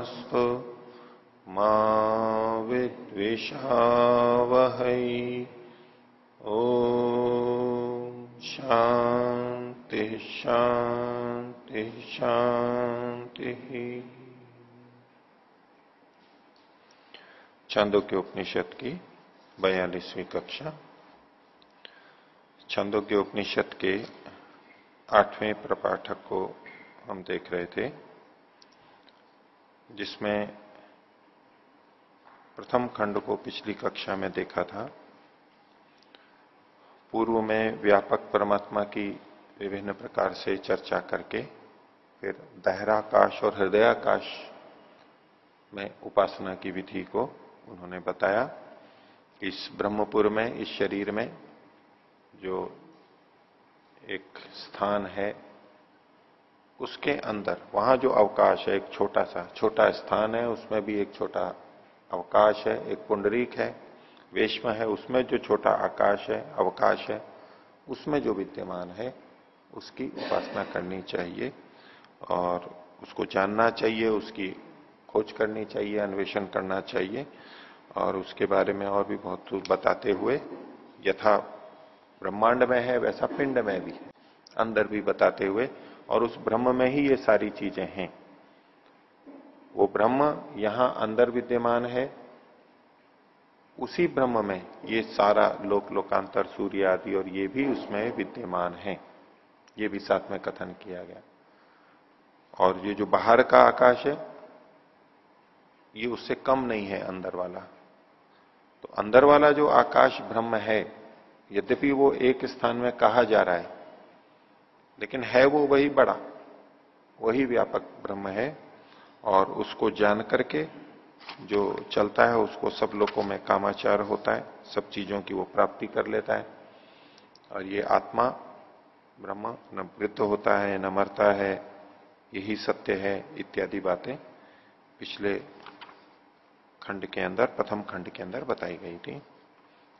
तेजस्विनावतीतमस्तु मा ओ शांति शांति शांति छंदों के उपनिषद की बयालीसवीं कक्षा। छंदों के उपनिषद के आठवें प्रपाठक को हम देख रहे थे। जिसमें प्रथम खंड को पिछली कक्षा में देखा था। पूर्व में व्यापक परमात्मा की विभिन्न प्रकार से चर्चा करके, फिर दहराकाश और हृदयाकाश में उपासना की विधि को उन्होंने बताया। इस ब्रह्मपुर में, इस शरीर में जो एक स्थान है उसके अंदर, वहाँ जो अवकाश है, एक छोटा सा, छोटा स्थान है, उसमें भी एक छोटा अवकाश है, एक पुंडरीक है, वेश्म है, उसमें जो छोटा आकाश है, अवकाश है, उसमें जो विद्यमान है, उसकी उपासना करनी चाहिए और उसको जानना चाहिए, उसकी खोज करनी चाहिए, अन्वेषण करना चाहिए और उसके बारे में और भी बहुत कुछ बताते हुए, यथा ब्रह्मांड में है, वैसा पिंड में भी है, अंदर भी बताते हुए और उस ब्रह्म में ही ये सारी चीज़ें हैं। वो ब्रह्म यहाँ अंदर विद्यमान है। उसी ब्रह्म में ये सारा लोक, लोकांतर, सूर्य आदि और ये भी उसमें विद्यमान है। ये भी साथ में कथन किया गया। और ये जो बाहर का आकाश है, ये उससे कम नहीं है अंदर वाला। तो अंदर वाला जो आकाश ब्रह्म है, यद्यपि वो एक स्थान में कहा जा रहा है लेकिन है वो वही बड़ा, वही व्यापक ब्रह्म है और उसको जान करके जो चलता है उसको सब लोगों में कामाचार होता है, सब चीज़ों की वो प्राप्ति कर लेता है। और ये आत्मा ब्रह्म, न वृद्ध होता है, न मरता है, यही सत्य है इत्यादि बातें पिछले खंड के अंदर, प्रथम खंड के अंदर बताई गई थी।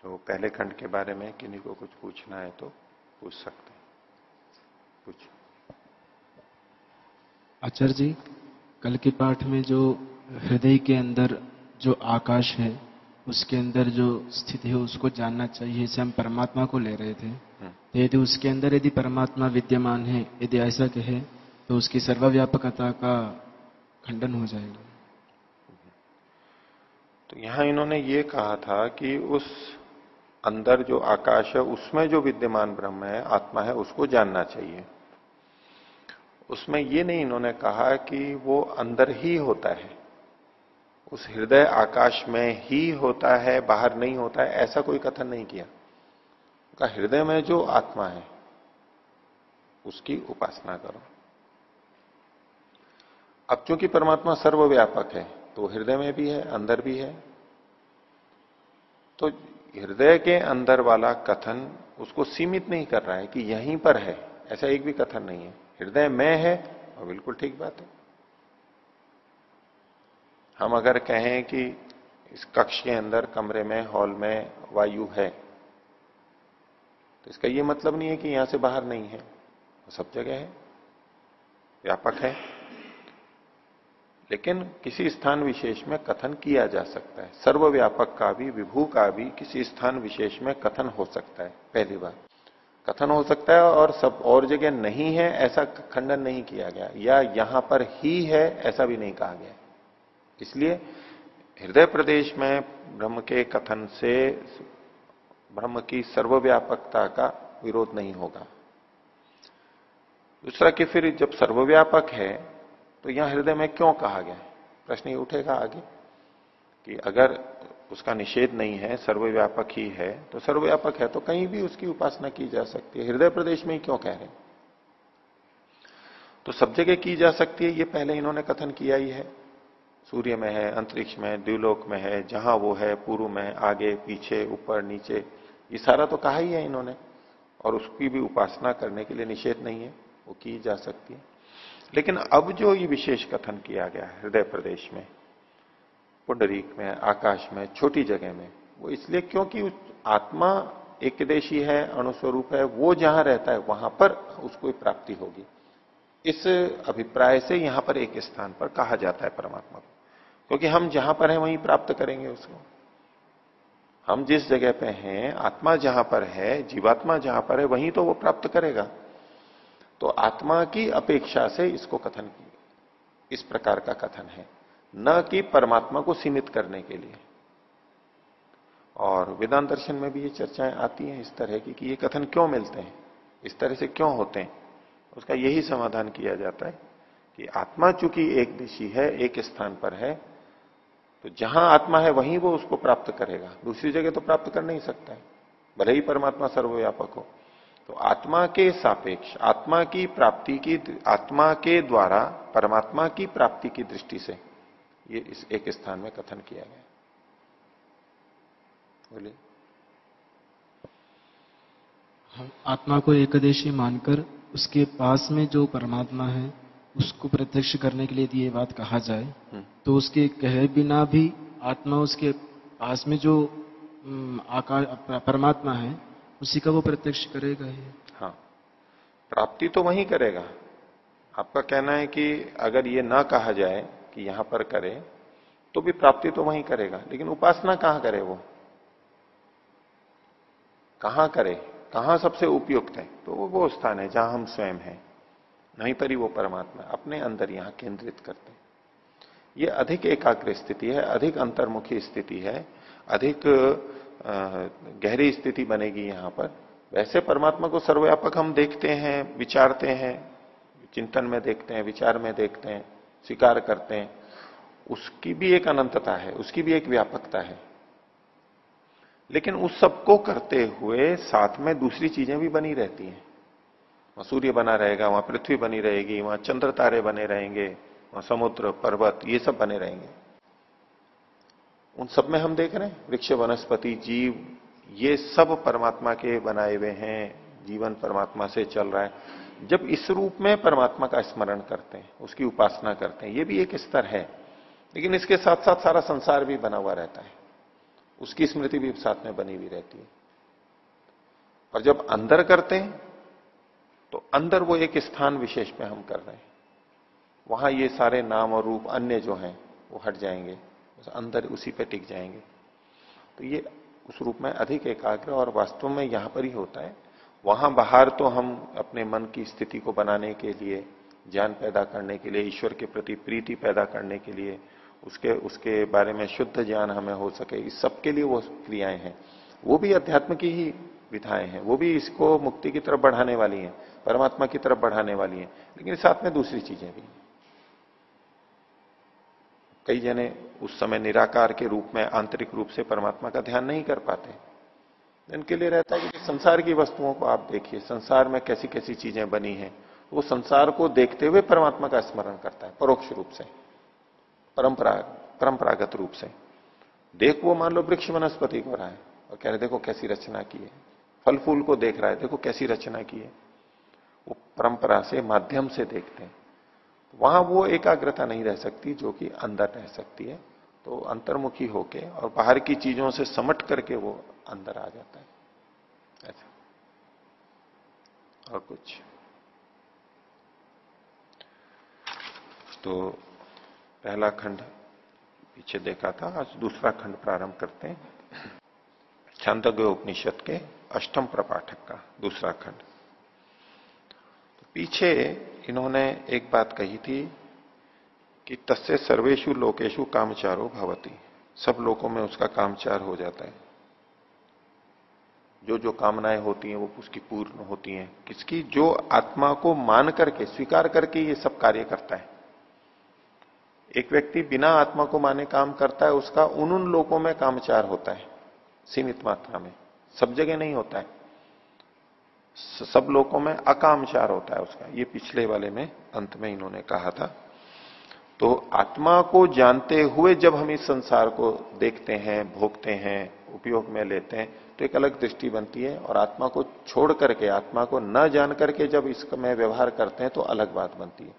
तो पहले खंड के बारे में किन्हीं को कुछ पूछना है तो पूछ सकते हैं। पूछ आचार्य जी कल के पाठ में जो हृदय के अंदर जो आकाश है उसके अंदर जो स्थिति है उसको जानना चाहिए इसे हम परमात्मा को ले रहे थे। हम्म। तो यदि उसके अंदर यदि परमात्मा विद्यमान है यदि ऐसा कहे तो उसकी सर्वव्यापकता का खंडन हो जाएगा। तो यहाँ इन्होंने ये कहा था कि उस अंदर जो आकाश है उसमें जो विद्यमान ब्रह्म है आत्मा है उसको जानना चाहिए। उसमें ये नहीं इन्होंने कहा कि वो अंदर ही होता है। उस हृदय आकाश में ही होता है, बाहर नहीं होता है, ऐसा कोई कथन नहीं किया। का हृदय में जो आत्मा है, उसकी उपासना करो। अब चूँकि परमात्मा सर्वव्यापक है तो हृदय में भी है, अंदर भी है। तो हृदय के अंदर वाला कथन उसको सीमित नहीं कर रहा है कि यहीं पर है, ऐसा एक भी कथन नहीं है। हृदय में है और बिल्कुल ठीक बात है। हम अगर कहें कि इस कक्ष के अंदर, कमरे में, हॉल में वायु है तो इसका यह मतलब नहीं है कि यहाँ से बाहर नहीं है। वो सब जगह है, व्यापक है। लेकिन किसी स्थान विशेष में कथन किया जा सकता है। सर्वव्यापक का भी, विभू का भी किसी स्थान विशेष में कथन हो सकता है। पहली बार कथन हो सकता है और सब और जगह नहीं है, ऐसा खंडन नहीं किया गया। या यहाँ पर ही है, ऐसा भी नहीं कहा गया। इसलिए हृदय प्रदेश में ब्रह्म के कथन से ब्रह्म की सर्वव्यापकता का विरोध नहीं होगा। दूसरा कि फिर जब सर्वव्यापक है तो यहाँ हृदय में क्यों कहा गया? प्रश्न ये उठेगा आगे कि अगर उसका निषेध नहीं है, सर्वव्यापक ही है तो सर्वव्यापक है तो कहीं भी उसकी उपासना की जा सकती है। हृदय प्रदेश में ही क्यों कह रहे हैं? तो सब जगह की जा सकती है, ये पहले इन्होंने कथन किया ही है। सूर्य में है, अंतरिक्ष में द्व्यूलोक में है, जहाँ वो है, पूर्व में, आगे, पीछे, ऊपर, नीचे, ये सारा तो कहा ही है इन्होंने। और उसकी भी उपासना करने के लिए निषेध नहीं है, वो की जा सकती है। लेकिन अब जो ये विशेष कथन किया गया हृदय प्रदेश में पुंडरीक में, आकाश में, छोटी जगह में। वो इसलिए क्योंकि आत्मा एकदेशी है, अणुस्वरूप है, वो जहाँ रहता है, वहाँ पर उसको प्राप्ति होगी। इस अभिप्राय से यहाँ पर एक स्थान पर कहा जाता है परमात्मा को। क्योंकि हम जहाँ पर हैं, वहीं प्राप्त करेंगे उसको। हम जिस जगह पे हैं, आत्मा जहाँ पर है, जीवात्मा जहाँ पर है, वहीं तो वो प्राप्त करेगा। तो आत्मा की अपेक्षा से इसको कथन इस प्रकार का कथन है। न कि परमात्मा को सीमित करने के लिए। और वेदांत दर्शन में भी ये चर्चाएँ आती हैं इस तरह की कि ये कथन क्यों मिलते हैं? इस तरह से क्यों होते हैं? उसका यही समाधान किया जाता है कि आत्मा चूँकि एक दिशी है, एक स्थान पर है तो जहाँ आत्मा है वहीं वो उसको प्राप्त करेगा। दूसरी जगह तो प्राप्त कर नहीं सकता है। भले ही परमात्मा सर्वव्यापक हो। तो आत्मा के सापेक्ष, आत्मा की प्राप्ति की आत्मा के द्वारा, परमात्मा की प्राप्ति की दृष्टि से ये इस एक स्थान में कथन किया गया। बोलिए। आत्मा को एकदेशी मानकर उसके पास में जो परमात्मा है उसको प्रत्यक्ष करने के लिए यदि ये बात कहा जाए हम्म। तो उसके कहे बिना भी आत्मा उसके पास में जो आकार परमात्मा है उसी का वो प्रत्यक्ष करेगा ही। हाँ। प्राप्ति तो वही करेगा। आपका कहना है कि अगर ये ना कहा जाए कि यहाँ पर करे तो भी प्राप्ति तो वही करेगा। लेकिन उपासना कहाँ करे वो? कहाँ करे? कहाँ सबसे उपयुक्त है? तो वो वो स्थान है जहाँ हम स्वयं हैं। नहीं पर ही वो परमात्मा अपने अंदर यहाँ केंद्रित करते हैं। ये अधिक एकाग्र स्थिति है, अधिक अंतर्मुखी स्थिति है, अधिक गहरी स्थिति बनेगी यहाँ पर। वैसे परमात्मा को सर्वव्यापक हम देखते हैं, विचारते हैं, चिंतन में देखते हैं, विचार में देखते हैं। स्वीकार करते हैं, उसकी भी एक अनंतता है, उसकी भी एक व्यापकता है। लेकिन उस सबको करते हुए साथ में दूसरी चीज़ें भी बनी रहती हैं। वहाँ सूर्य बना रहेगा, वहाँ पृथ्वी बनी रहेगी, वहाँ चंद्र तारे बने रहेंगे, वहाँ समुद्र, पर्वत, ये सब बने रहेंगे। उन सब में हम देख रहे हैं, वृक्ष, वनस्पति, जीव, ये सब परमात्मा के बनाए हुए हैं, जीवन परमात्मा से चल रहा है। जब इस रूप में परमात्मा का स्मरण करते हैं, उसकी उपासना करते हैं, ये भी एक स्तर है। लेकिन इसके साथ साथ सारा संसार भी बना हुआ रहता है। उसकी स्मृति भी साथ में बनी हुई रहती है। और जब अंदर करते हैं तो अंदर वो एक स्थान विशेष में हम कर रहे हैं। वहाँ ये सारे नाम और रूप अन्य जो हैं, वो हट जाएँगे। अंदर उसी पे टिक जाएँगे। तो ये उस रूप में अधिक एकाग्र और वास्तव में यहाँ पर ही होता है। वहाँ बाहर तो हम अपने मन की स्थिति को बनाने के लिए, ज्ञान पैदा करने के लिए, ईश्वर के प्रति प्रीति पैदा करने के लिए, उसके उसके बारे में शुद्ध ज्ञान हमें हो सके। इस सब के लिए वो क्रियाएँ हैं। वो भी अध्यात्म की ही विधाएँ हैं। वो भी इसको मुक्ति की तरफ़ बढ़ाने वाली हैं, परमात्मा की तरफ़ बढ़ाने वाली हैं। लेकिन साथ में दूसरी चीज़ें भी। कई जने उस समय निराकार के रूप में आंतरिक रूप से परमात्मा का ध्यान नहीं कर पाते। इनके लिए रहता है कि संसार की वस्तुओं को आप देखिए, संसार में कैसी कैसी चीज़ें बनी हैं, वो संसार को देखते हुए परमात्मा का स्मरण करता है, परोक्ष रूप से, परंपरा, परंपरागत रूप से। देख वो मान लो वृक्ष वनस्पति को रहा है, और कह रहे देखो कैसी रचना की है। फल फूल को देख रहा है, देखो कैसी रचना की है। वो परंपरा से, माध्यम से देखते हैं। वहाँ वो एकाग्रता नहीं रह सकती, जो कि अंदर रह सकती है। तो अंतर्मुखी होके और बाहर की चीज़ों से समट करके वो अंदर आ जाता है। ऐसा। और कुछ। तो पहला खंड पीछे देखा था, आज दूसरा खंड प्रारंभ करते हैं। छांदव्य उपनिषद के अष्टम प्रपाठक का दूसरा खंड। तो पीछे इन्होंने एक बात कही थी कि तस्य सर्वेशु लोकेशु कामचारो भवती। सब लोगों में उसका कामचार हो जाता है। जो जो कामनाएँ होती हैं, वो उसकी पूर्ण होती हैं। किसकी? जो आत्मा को मान करके, स्वीकार करके ये सब कार्य करता है। एक व्यक्ति बिना आत्मा को माने काम करता है, उसका उन उन लोगों में कामचार होता है, सीमित मात्रा में। सब जगह नहीं होता है। सब लोगों में अकामचार होता है उसका। ये पिछले वाले में, अंत में इन्होंने कहा था। तो आत्मा को जानते हुए जब हम इस संसार को देखते हैं, भोगते हैं, उपयोग में लेते हैं तो एक अलग दृष्टि बनती है और आत्मा को छोड़ करके, आत्मा को न जान करके जब इसमें व्यवहार करते हैं तो अलग बात बनती है।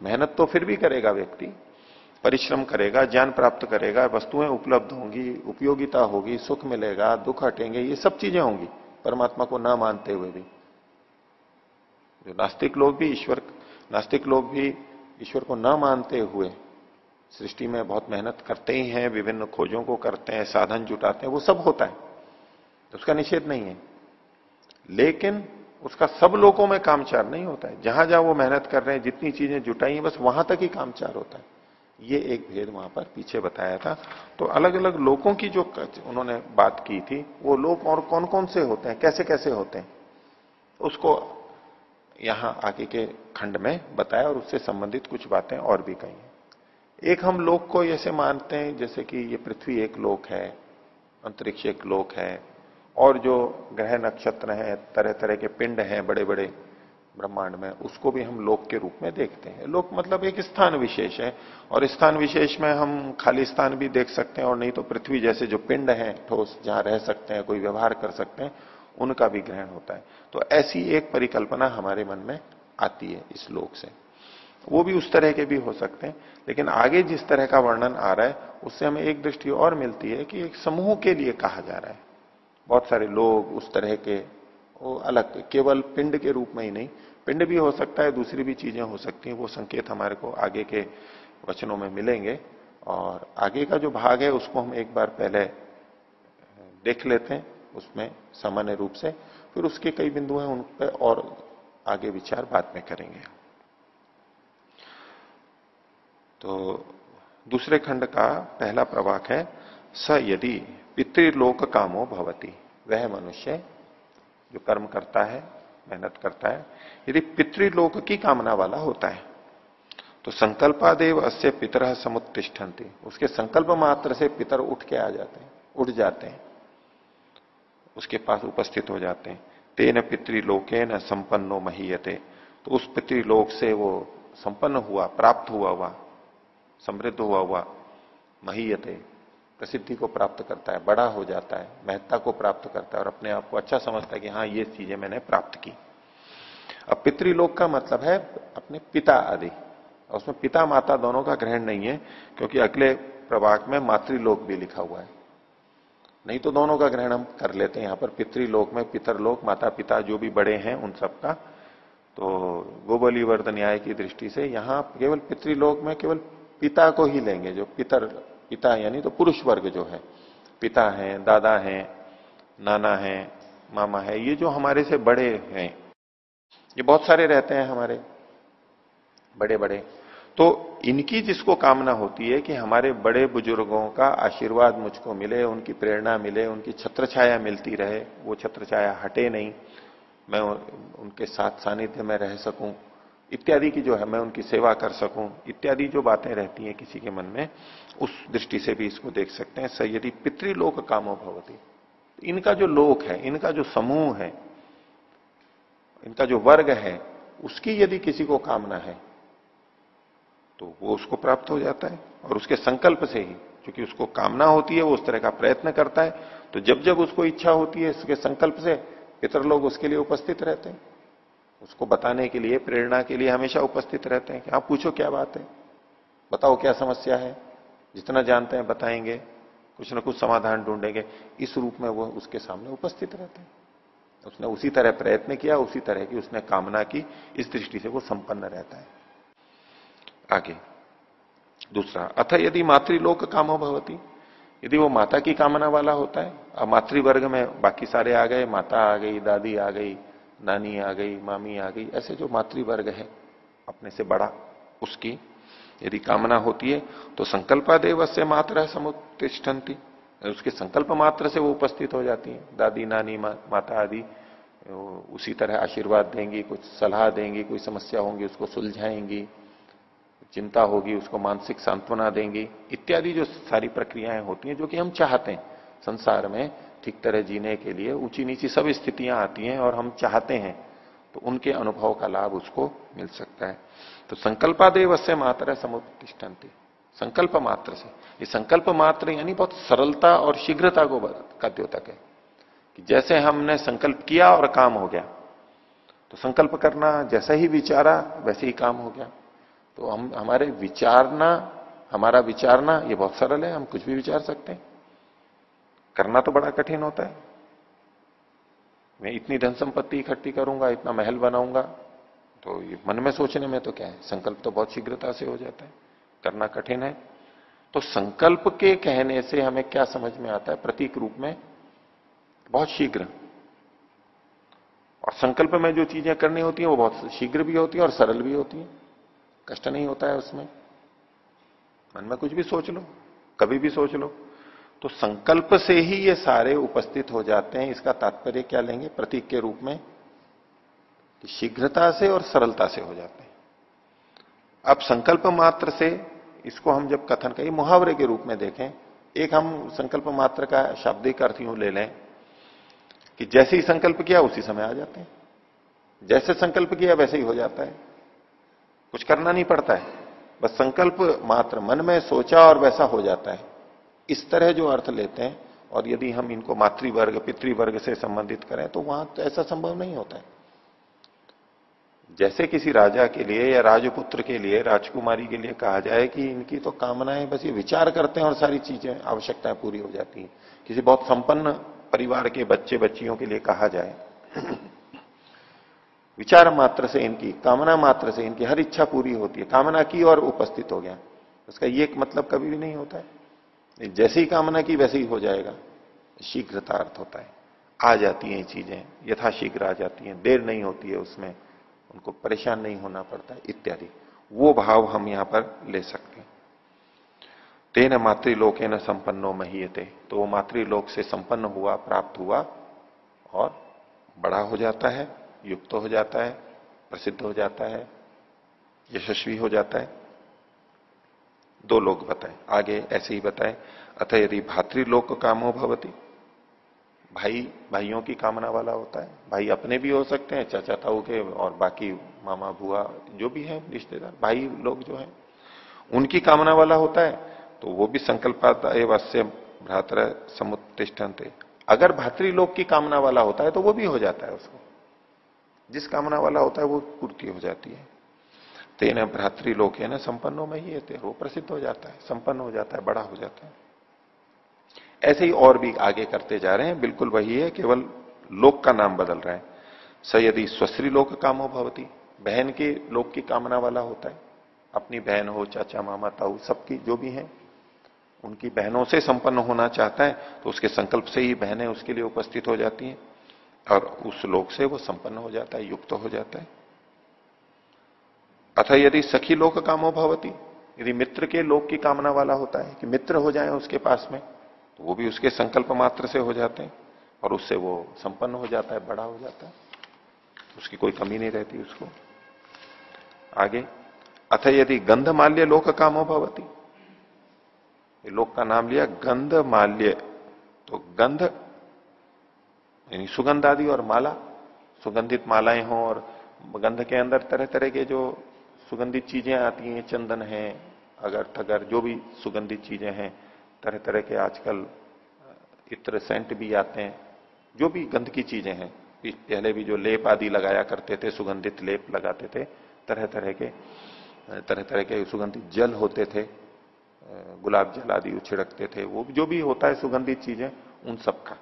मेहनत तो फिर भी करेगा व्यक्ति, परिश्रम करेगा, ज्ञान प्राप्त करेगा, वस्तुएँ उपलब्ध होंगी, उपयोगिता होगी, सुख मिलेगा, दुख हटेंगे, ये सब चीज़ें होंगी, परमात्मा को ना मानते हुए भी। जो नास्तिक लोग भी, ईश्वर, नास्तिक लोग भी ईश्वर को न मानते हुए सृष्टि में बहुत मेहनत करते ही हैं, विभिन्न खोजों को करते हैं, साधन जुटाते हैं, वो सब होता है। तो उसका निषेध नहीं है। लेकिन उसका सब लोगों में कामचार नहीं होता है। जहाँ जहाँ वो मेहनत कर रहे हैं, जितनी चीज़ें जुटाई हैं, बस वहाँ तक ही कामचार होता है। ये एक भेद वहाँ पर पीछे बताया था। तो अलग अलग लोगों की जो उन्होंने बात की थी, वो लोग और कौन कौन से होते हैं कैसे कैसे होते हैं, उसको यहाँ आगे के खंड में बताया और उससे संबंधित कुछ बातें और भी कही है। एक हम लोक को ऐसे मानते हैं, जैसे कि ये पृथ्वी एक लोक है, अंतरिक्ष एक लोक है, और जो ग्रह नक्षत्र हैं तरह तरह के पिंड हैं बड़े बड़े ब्रह्मांड में, उसको भी हम लोक के रूप में देखते हैं। लोक मतलब एक स्थान विशेष है, और स्थान विशेष में हम खाली स्थान भी देख सकते हैं, और नहीं तो पृथ्वी जैसे जो पिंड है, ठोस, जहाँ रह सकते हैं, कोई व्यवहार कर सकते हैं उनका भी ग्रहण होता है। तो ऐसी एक परिकल्पना हमारे मन में आती है इस लोक से। वो भी उस तरह के भी हो सकते हैं, लेकिन आगे जिस तरह का वर्णन आ रहा है, उससे हमें एक दृष्टि और मिलती है कि एक समूह के लिए कहा जा रहा है। बहुत सारे लोग उस तरह के, वो अलग, केवल पिंड के रूप में ही नहीं, पिंड भी हो सकता है, दूसरी भी चीज़ें हो सकती हैं, वो संकेत हमारे को आगे के वचनों में मिलेंगे। और आगे का जो भाग है, उसको हम एक बार पहले देख लेते हैं। उसमें सामान्य रूप से, फिर उसके कई बिंदु हैं उन पर और आगे विचार बाद में करेंगे। तो दूसरे खंड का पहला प्रवाक है, स यदि पितृलोक कामो भवती, वह मनुष्य जो कर्म करता है, मेहनत करता है, यदि पितृलोक की कामना वाला होता है तो संकल्पादेव अस्य पितर समुत्तिष्ठन्ति। उसके संकल्प मात्र से पितर उठ के आ जाते हैं, उठ जाते हैं। उसके पास उपस्थित हो जाते हैं। तेन पितृलोके न संपन्नो महीयते। तो उस पितृलोक से वो संपन्न हुआ, प्राप्त हुआ हुआ, समृद्ध हुआ हुआ महीयते, प्रसिद्धि को प्राप्त करता है, बड़ा हो जाता है, महत्ता को प्राप्त करता है और अपने आप को अच्छा समझता है कि हाँ ये चीज़ें मैंने प्राप्त की। अब पितृलोक का मतलब है अपने पिता आदि। उसमें पिता माता दोनों का ग्रहण नहीं है, क्योंकि अगले प्रभाग में मातृलोक भी लिखा हुआ है। नहीं तो दोनों का ग्रहण हम कर लेते हैं। यहाँ पर पितृलोक में पितरलोक माता पिता जो भी बड़े हैं उन सबका। तो गोबली न्याय की दृष्टि से यहाँ केवल पितृलोक में केवल पिता को ही लेंगे। जो पितर, पिता यानी तो पुरुष वर्ग जो है। पिता है, दादा है, नाना है, मामा है, ये जो हमारे से बड़े हैं, ये बहुत सारे रहते हैं हमारे। बड़े बड़े तो इनकी जिसको कामना होती है कि हमारे बड़े बुज़ुर्गों का आशीर्वाद मुझको मिले, उनकी प्रेरणा मिले, उनकी छत्र छाया मिलती रहे, वो छत्र छाया हटे नहीं, मैं उनके साथ सानिध्य में रह सकूँ, इत्यादि की जो है, मैं उनकी सेवा कर सकूँ, इत्यादि जो बातें रहती हैं किसी के मन में, उस दृष्टि से भी इसको देख सकते हैं स यदि पितृलोक कामो भवती इनका जो लोक है, इनका जो समूह है, इनका जो वर्ग है, उसकी यदि किसी को कामना है तो वो उसको प्राप्त हो जाता है और उसके संकल्प से ही, क्योंकि उसको कामना होती है, वो उस तरह का प्रयत्न करता है तो जब जब उसको इच्छा होती है उसके संकल्प से पितर लोग उसके लिए उपस्थित रहते हैं। उसको बताने के लिए, प्रेरणा के लिए हमेशा उपस्थित रहते हैं कि आप पूछो क्या बात है? बताओ क्या समस्या है? जितना जानते हैं, बताएँगे। कुछ ना कुछ समाधान ढूंढेंगे। इस रूप में वो उसके सामने उपस्थित रहते हैं। उसने उसी तरह प्रयत्न किया, उसी तरह की उसने कामना की, इस दृष्टि से वो संपन्न रहता है। आगे। दूसरा अथ यदि मातृलोक कामो भवती यदि वो माता की कामना वाला होता है अब मातृवर्ग में बाकी सारे आ गए माता आ गई दादी आ गई नानी आ गई मामी आ गई ऐसे जो मातृवर्ग है अपने से बड़ा उसकी यदि कामना होती है तो संकल्पादेव से मात्र समुत्तिष्ठन्ति। उसके संकल्प मात्र से वो उपस्थित हो जाती है। दादी नानी मा, माता आदि उसी तरह आशीर्वाद देंगी कुछ सलाह देंगी कोई समस्या होंगी उसको सुलझाएँगी। चिंता होगी, उसको मानसिक सांत्वना देंगी, इत्यादि जो सारी प्रक्रियाएँ होती हैं, जो कि हम चाहते हैं। संसार में ठीक तरह जीने के लिए ऊँची नीची सब स्थितियाँ आती हैं और हम चाहते हैं तो उनके अनुभव का लाभ उसको मिल सकता है। तो संकल्पादेव से मात्र समुत्तिष्ठन्ति संकल्प मात्र से। ये संकल्प मात्र यानी बहुत सरलता और शीघ्रता को का द्योतक है। कि जैसे हमने संकल्प किया और काम हो गया तो संकल्प करना जैसा ही विचारा, वैसे ही काम हो गया। तो हम, हमारे विचारना, हमारा विचारना, ये बहुत सरल है, हम कुछ भी विचार सकते हैं। करना तो बड़ा कठिन होता है। मैं इतनी धन संपत्ति इकट्ठी करूँगा, इतना महल बनाऊँगा तो ये मन में सोचने में तो क्या है? संकल्प तो बहुत शीघ्रता से हो जाता है। करना कठिन है। तो संकल्प के कहने से हमें क्या समझ में आता है? प्रतीक रूप में बहुत शीघ्र। और संकल्प में जो चीज़ें करनी होती हैं, वो बहुत शीघ्र भी होती हैं और सरल भी होती हैं। कष्ट नहीं होता है उसमें। मन में कुछ भी सोच लो, कभी भी सोच लो। तो संकल्प से ही ये सारे उपस्थित हो जाते हैं। इसका तात्पर्य क्या लेंगे? प्रतीक के रूप में कि शीघ्रता से और सरलता से हो जाते हैं। अब संकल्प मात्र से इसको हम जब कथन कहीं, मुहावरे के रूप में देखें, एक हम संकल्प मात्र का शाब्दिक अर्थ यूँ ले लें कि जैसे ही संकल्प किया, उसी समय आ जाते हैं। जैसे संकल्प किया, वैसे ही हो जाता है। कुछ करना नहीं पड़ता है। बस संकल्प मात्र, मन में सोचा और वैसा हो जाता है। इस तरह जो अर्थ लेते हैं, और यदि हम इनको मातृवर्ग, पितृवर्ग से संबंधित करें तो वहाँ तो ऐसा संभव नहीं होता है। जैसे किसी राजा के लिए या राजपुत्र के लिए, राजकुमारी के लिए कहा जाए कि इनकी तो कामनाएँ बस ये विचार करते हैं और सारी चीज़ें आवश्यकताएँ पूरी हो जाती हैं। किसी बहुत संपन्न परिवार के बच्चे बच्चियों के लिए कहा जाए विचार मात्र से इनकी, कामना मात्र से इनकी, हर इच्छा पूरी होती है। कामना की और उपस्थित हो गया। उसका ये मतलब कभी भी नहीं होता है। जैसे ही कामना की वैसे ही हो जाएगा। शीघ्रता अर्थ होता है। आ जाती हैं चीज़ें, यथाशीघ्र आ जाती हैं। देर नहीं होती है उसमें। उनको परेशान नहीं होना पड़ता, इत्यादि। वो भाव हम यहाँ पर ले सकते हैं। तेन मातृलोक न संपन्नो महीयते। तो वो मातृलोक से संपन्न हुआ, प्राप्त हुआ और बड़ा हो जाता है। युक्त हो जाता है, प्रसिद्ध हो जाता है, यशस्वी हो जाता है। दो लोग बताएँ, आगे ऐसे ही बताएँ अतः यदि भातृलोक कामो भवती, भाई, भाइयों की कामना वाला होता है, भाई अपने भी हो सकते हैं, चाचा ताऊ के और बाकी मामा बुआ जो भी है, रिश्तेदार, भाई लोग जो है, उनकी कामना वाला होता है तो वो भी संकल्पात वश्य भ्रातर समुत्तिष्ठन अगर भातृलोक की कामना वाला होता है तो वो भी हो जाता है उसको। जिस कामना वाला होता है वो पूर्ति हो जाती है। तेना भ्रातृलोक है ना संपन्नों में ही है वो प्रसिद्ध हो जाता है, संपन्न हो जाता है, बड़ा हो जाता है। ऐसे ही और भी आगे करते जा रहे हैं, बिल्कुल वही है, केवल लोक का नाम बदल रहा है। यदि स्वश्री लोक कामो भवती, बहन के लोक की कामना वाला होता है, अपनी बहन हो, चाचा, मामा, ताऊ, सबकी जो भी है, उनकी बहनों से संपन्न होना चाहता है तो उसके संकल्प से ही बहनें उसके लिए उपस्थित हो जाती हैं। और उस लोक से वो संपन्न हो जाता है, युक्त तो हो जाता है। अथा यदि सखी लोक कामो भवती, यदि मित्र के लोक की कामना वाला होता है कि मित्र हो जाए उसके पास में तो वो भी उसके संकल्प मात्र से हो जाते हैं और उससे वो संपन्न हो जाता है, बड़ा हो जाता है। उसकी कोई कमी नहीं रहती उसको। आगे अथ यदि गंध माल्य लोक कामो भवती लोक का नाम लिया गंध माल्य तो गंध यानी सुगंध आदि और माला, सुगंधित मालाएँ हों और गंध के अंदर तरह तरह के जो सुगंधित चीज़ें आती हैं, चंदन है अगर थगर जो भी सुगंधित चीज़ें हैं तरह तरह के आजकल इत्र, सेंट भी आते हैं, जो भी गंध की चीज़ें हैं। पहले भी जो लेप आदि लगाया करते थे, सुगंधित लेप लगाते थे तरह तरह के तरह तरह के सुगंधित जल होते थे गुलाब जल आदि छिड़कते थे, वो जो भी होता है सुगंधित चीज़ें, उन सब का।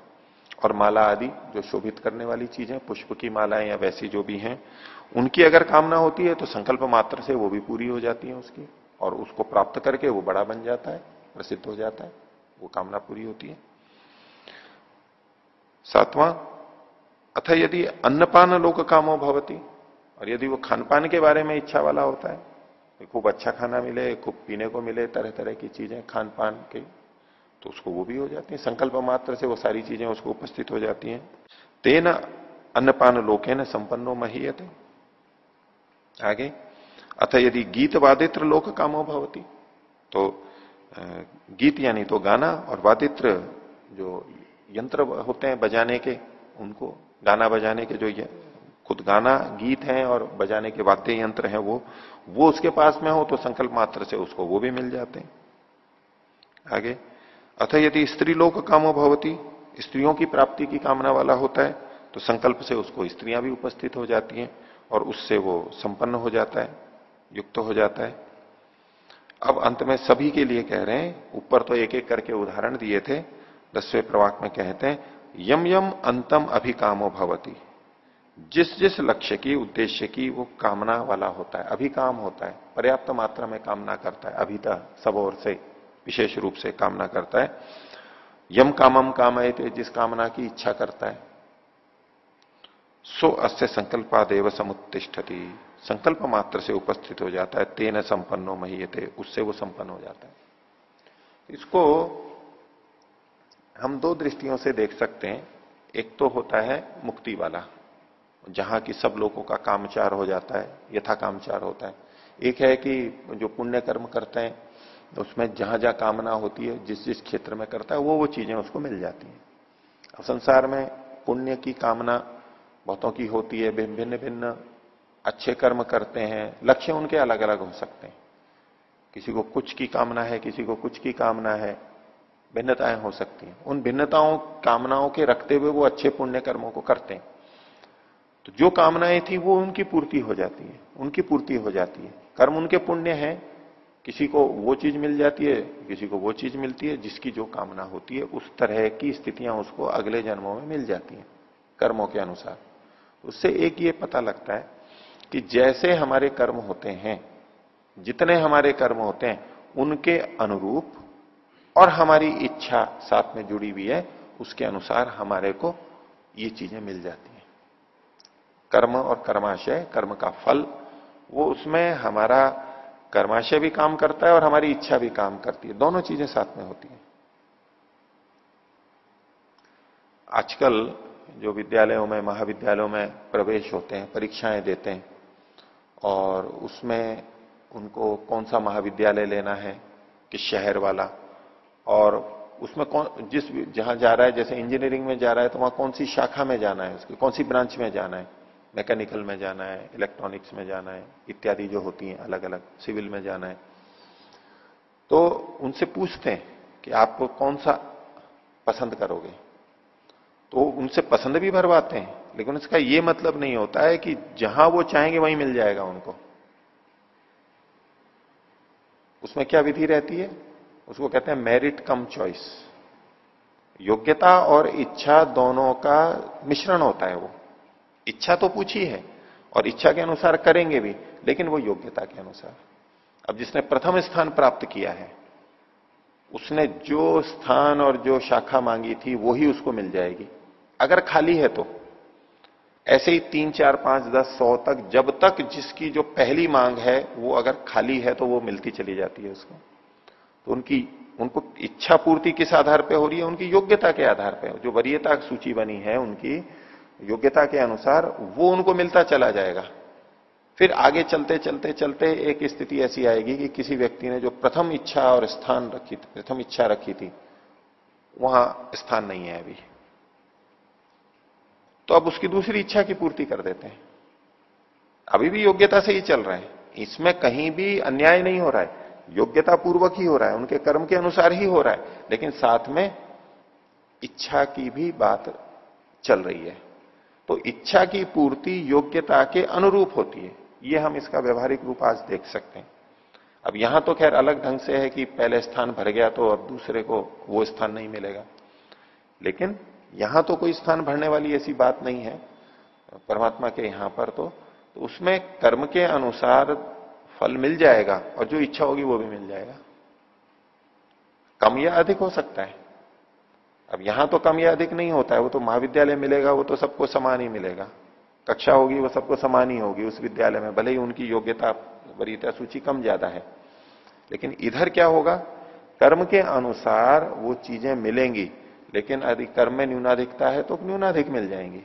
और माला आदि जो शोभित करने वाली चीज़ें, पुष्प की मालाएँ या वैसी जो भी हैं, उनकी अगर कामना होती है तो संकल्प मात्र से वो भी पूरी हो जाती है उसकी। और उसको प्राप्त करके वो बड़ा बन जाता है, प्रसिद्ध हो जाता है, वो कामना पूरी होती है। सातवां, अथ यदि अन्नपान लोक कामो भवती, और यदि वो खानपान के बारे में इच्छा वाला होता है खूब अच्छा खाना मिले, खूब पीने को मिले तरह तरह की चीज़ें खान पान के तो उसको वो भी हो जाती है। संकल्प मात्र से वो सारी चीज़ें उसको उपस्थित हो जाती हैं। तेन अन्नपान लोके न संपन्नो महीयते। आगे, अथ यदि गीत वादित्र लोक कामो भवती तो गीत यानी तो गाना और वादित्र जो यंत्र होते हैं बजाने के, उनको गाना बजाने के जो खुद गाना, गीत हैं और बजाने के वाद्य यंत्र हैं वो वो उसके पास में हो तो संकल्प मात्र से उसको वो भी मिल जाते हैं। आगे अथ यदि स्त्री लोक कामो भवती, स्त्रियों की प्राप्ति की कामना वाला होता है तो संकल्प से उसको स्त्रियाँ भी उपस्थित हो जाती हैं और उससे वो संपन्न हो जाता है, युक्त हो जाता है। अब अंत में सभी के लिए कह रहे हैं, ऊपर तो एक एक करके उदाहरण दिए थे, दसवें प्रवाक में कहते हैं, यम यम अंतम अभिकामो भवती। जिस जिस लक्ष्य की, उद्देश्य की वो कामना वाला होता है, अभिकाम होता है, पर्याप्त मात्रा में कामना करता है अभिता सब ओर से। विशेष रूप से कामना करता है। यम कामम कामय जिस कामना की इच्छा करता है, सो अस्य संकल्पादेव समुत्तिष्ठती। संकल्प मात्र से उपस्थित हो जाता है, तेन संपन्नो महीयते, उससे वो संपन्न हो जाता है। इसको हम दो दृष्टियों से देख सकते हैं। एक तो होता है मुक्ति वाला, जहाँ की सब लोगों का कामचार हो जाता है यथा कामचार होता है। एक है कि जो पुण्य कर्म करते हैं उसमें जहाँ जहाँ कामना होती है, जिस जिस क्षेत्र में करता है, वो वो चीज़ें उसको मिल जाती हैं। अब संसार में पुण्य की कामना बहुतों की होती है, भिन्न भिन्न अच्छे कर्म करते हैं, लक्ष्य उनके अलग अलग हो सकते हैं। किसी को कुछ की कामना है, किसी को कुछ की कामना है, भिन्नताएँ हो सकती हैं। उन भिन्नताओं, कामनाओं के रखते हुए वो अच्छे पुण्य कर्मों को करते हैं। तो जो कामनाएँ थी, वो उनकी पूर्ति हो जाती है, उनकी पूर्ति हो जाती है। कर्म उनके पुण्य है किसी को वो चीज़ मिल जाती है, किसी को वो चीज़ मिलती है, जिसकी जो कामना होती है, उस तरह की स्थितियाँ उसको अगले जन्मों में मिल जाती हैं, कर्मों के अनुसार। उससे एक ये पता लगता है कि जैसे हमारे कर्म होते हैं, जितने हमारे कर्म होते हैं, उनके अनुरूप और हमारी इच्छा साथ में जुड़ी हुई है, उसके अनुसार हमारे को ये चीज़ें मिल जाती हैं। कर्म और कर्माशय, कर्म का फल, वो उसमें हमारा कर्माशय भी काम करता है और हमारी इच्छा भी काम करती है। दोनों चीज़ें साथ में होती हैं। आजकल जो विद्यालयों में, महाविद्यालयों में प्रवेश होते हैं, परीक्षाएँ देते हैं, और उसमें उनको कौन सा महाविद्यालय लेना है, किस शहर वाला, और उसमें कौन, जिस जहाँ जा रहा है, जैसे इंजीनियरिंग में जा रहा है तो वहाँ कौन सी शाखा में जाना है उसकी, कौन सी ब्रांच में जाना है। मैकेनिकल में जाना है, इलेक्ट्रॉनिक्स में जाना है, इत्यादि जो होती हैं अलग अलग सिविल में जाना है। तो उनसे पूछते हैं कि आप कौन सा पसंद करोगे। तो उनसे पसंद भी भरवाते हैं, लेकिन इसका यह मतलब नहीं होता है कि जहाँ वो चाहेंगे वहीं मिल जाएगा उनको। उसमें क्या विधि रहती है? उसको कहते हैं मेरिट कम चॉइस योग्यता और इच्छा दोनों का मिश्रण होता है वो। इच्छा तो पूछी है, और इच्छा के अनुसार करेंगे भी, लेकिन वो योग्यता के अनुसार। अब जिसने प्रथम स्थान प्राप्त किया है, उसने जो स्थान और जो शाखा मांगी थी, वो ही उसको मिल जाएगी। अगर खाली है तो। ऐसे ही तीन, चार, पाँच, दस, सौ तक, जब तक जिसकी जो पहली मांग है, वो अगर खाली है तो वो मिलती चली जाती है उसको। तो उनकी, उनको इच्छा पूर्ति किस आधार पर हो रही है? उनकी योग्यता के आधार पर जो वरीयता सूची बनी है उनकी योग्यता के अनुसार वो उनको मिलता चला जाएगा। फिर आगे चलते चलते चलते एक स्थिति ऐसी आएगी कि किसी व्यक्ति ने जो प्रथम इच्छा और स्थान रखी थी, प्रथम इच्छा रखी थी, वहाँ स्थान नहीं है अभी। तो अब उसकी दूसरी इच्छा की पूर्ति कर देते हैं। अभी भी योग्यता से ही चल रहे हैं। इसमें कहीं भी अन्याय नहीं हो रहा है। योग्यता पूर्वक ही हो रहा है। उनके कर्म के अनुसार ही हो रहा है। लेकिन साथ में इच्छा की भी बात चल रही है। तो इच्छा की पूर्ति योग्यता के अनुरूप होती है। ये हम इसका व्यवहारिक रूप आज देख सकते हैं। अब यहाँ तो खैर अलग ढंग से है कि पहले स्थान भर गया तो अब दूसरे को वो स्थान नहीं मिलेगा। लेकिन यहाँ तो कोई स्थान भरने वाली ऐसी बात नहीं है परमात्मा के यहाँ पर तो, तो उसमें कर्म के अनुसार फल मिल जाएगा और जो इच्छा होगी वो भी मिल जाएगा। कम या अधिक हो सकता है। अब यहाँ तो कम या अधिक नहीं होता है, वो तो महाविद्यालय मिलेगा, वो तो सबको समान ही मिलेगा। कक्षा होगी, वो सबको समान ही होगी उस विद्यालय में, भले ही उनकी योग्यता वरीयता सूची कम ज़्यादा है। लेकिन इधर क्या होगा? कर्म के अनुसार वो चीज़ें मिलेंगी, लेकिन अधिक कर्म में न्यूनाधिकता है तो न्यूनाधिक मिल जाएँगी।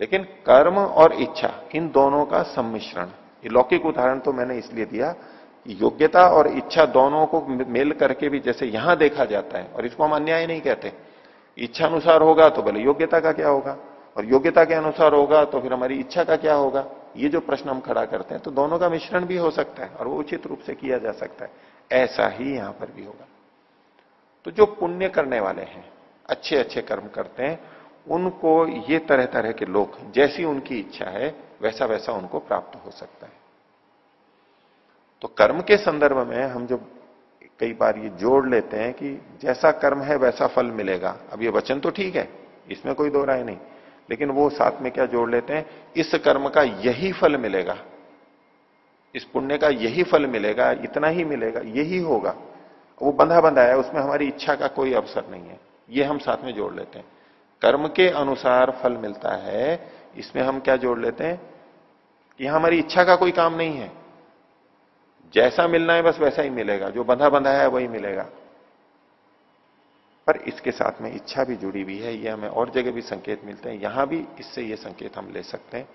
लेकिन कर्म और इच्छा, इन दोनों का सम्मिश्रण। लौकिक उदाहरण तो मैंने इसलिए दिया योग्यता और इच्छा दोनों को मेल करके भी जैसे यहाँ देखा जाता है, और इसको हम अन्याय नहीं कहते। इच्छा अनुसार होगा तो भले योग्यता का क्या होगा, और योग्यता के अनुसार होगा तो फिर हमारी इच्छा का क्या होगा, ये जो प्रश्न हम खड़ा करते हैं तो दोनों का मिश्रण भी हो सकता है, और वो उचित रूप से किया जा सकता है। ऐसा ही यहाँ पर भी होगा। तो जो पुण्य करने वाले हैं अच्छे अच्छे कर्म करते हैं, उनको ये तरह तरह के लोग, जैसी उनकी इच्छा है वैसा वैसा उनको प्राप्त हो सकता है। तो कर्म के संदर्भ में हम जब कई बार ये जोड़ लेते हैं कि जैसा कर्म है वैसा फल मिलेगा। अब ये वचन तो ठीक है, इसमें कोई दो राय नहीं। लेकिन वो साथ में क्या जोड़ लेते हैं? इस कर्म का यही फल मिलेगा। इस पुण्य का यही फल मिलेगा, इतना ही मिलेगा, यही होगा। वो बंधा बंधा है, उसमें हमारी इच्छा का कोई अवसर नहीं है। ये हम साथ में जोड़ लेते हैं। कर्म के अनुसार फल मिलता है, इसमें हम क्या जोड़ लेते हैं? यहाँ हमारी इच्छा का कोई काम नहीं है। जैसा मिलना है बस वैसा ही मिलेगा। जो बंधा बंधा है वही मिलेगा। पर इसके साथ में इच्छा भी जुड़ी हुई है। ये हमें और जगह भी संकेत मिलते हैं। यहाँ भी इससे ये संकेत हम ले सकते हैं।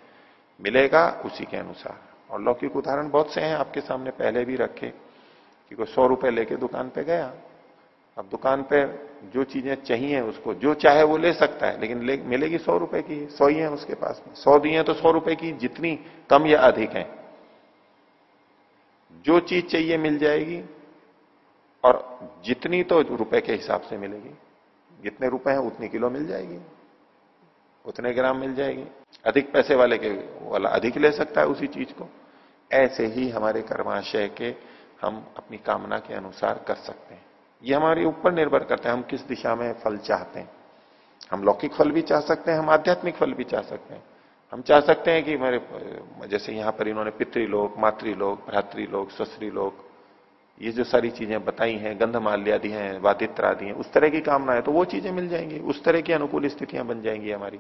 मिलेगा उसी के अनुसार। और लौकिक उदाहरण बहुत से हैं आपके सामने पहले भी रखे। कि कोई सौ रुपए लेके दुकान पे गया। अब दुकान पे जो चीज़ें चाहिए उसको जो चाहे वो ले सकता है। लेकिन ले, मिलेगी सौ रुपए की। सौ ही है उसके पास में। सौ दिए तो सौ रुपए की जितनी कम या अधिक है। जो चीज़ चाहिए मिल जाएगी, और जितनी तो रुपए के हिसाब से मिलेगी। जितने रुपए हैं, उतनी किलो मिल जाएगी। उतने ग्राम मिल जाएगी। अधिक पैसे वाले के, वाला अधिक ले सकता है उसी चीज़ को। ऐसे ही हमारे कर्माशय के हम अपनी कामना के अनुसार कर सकते हैं। ये हमारे ऊपर निर्भर करते हैं, हम किस दिशा में फल चाहते हैं। हम लौकिक फल भी चाह सकते हैं, हम आध्यात्मिक फल भी चाह सकते हैं। हम चाह सकते हैं कि मेरे जैसे यहाँ पर इन्होंने पितृलोक मातृलोक भ्रातृलोक ससरी लोक, ये जो सारी चीज़ें बताई हैं गंधमाल्यादि हैं, वादित्र आदि हैं, उस तरह की कामना है तो वो चीज़ें मिल जाएँगी, उस तरह की अनुकूल स्थितियाँ बन जाएँगी हमारी।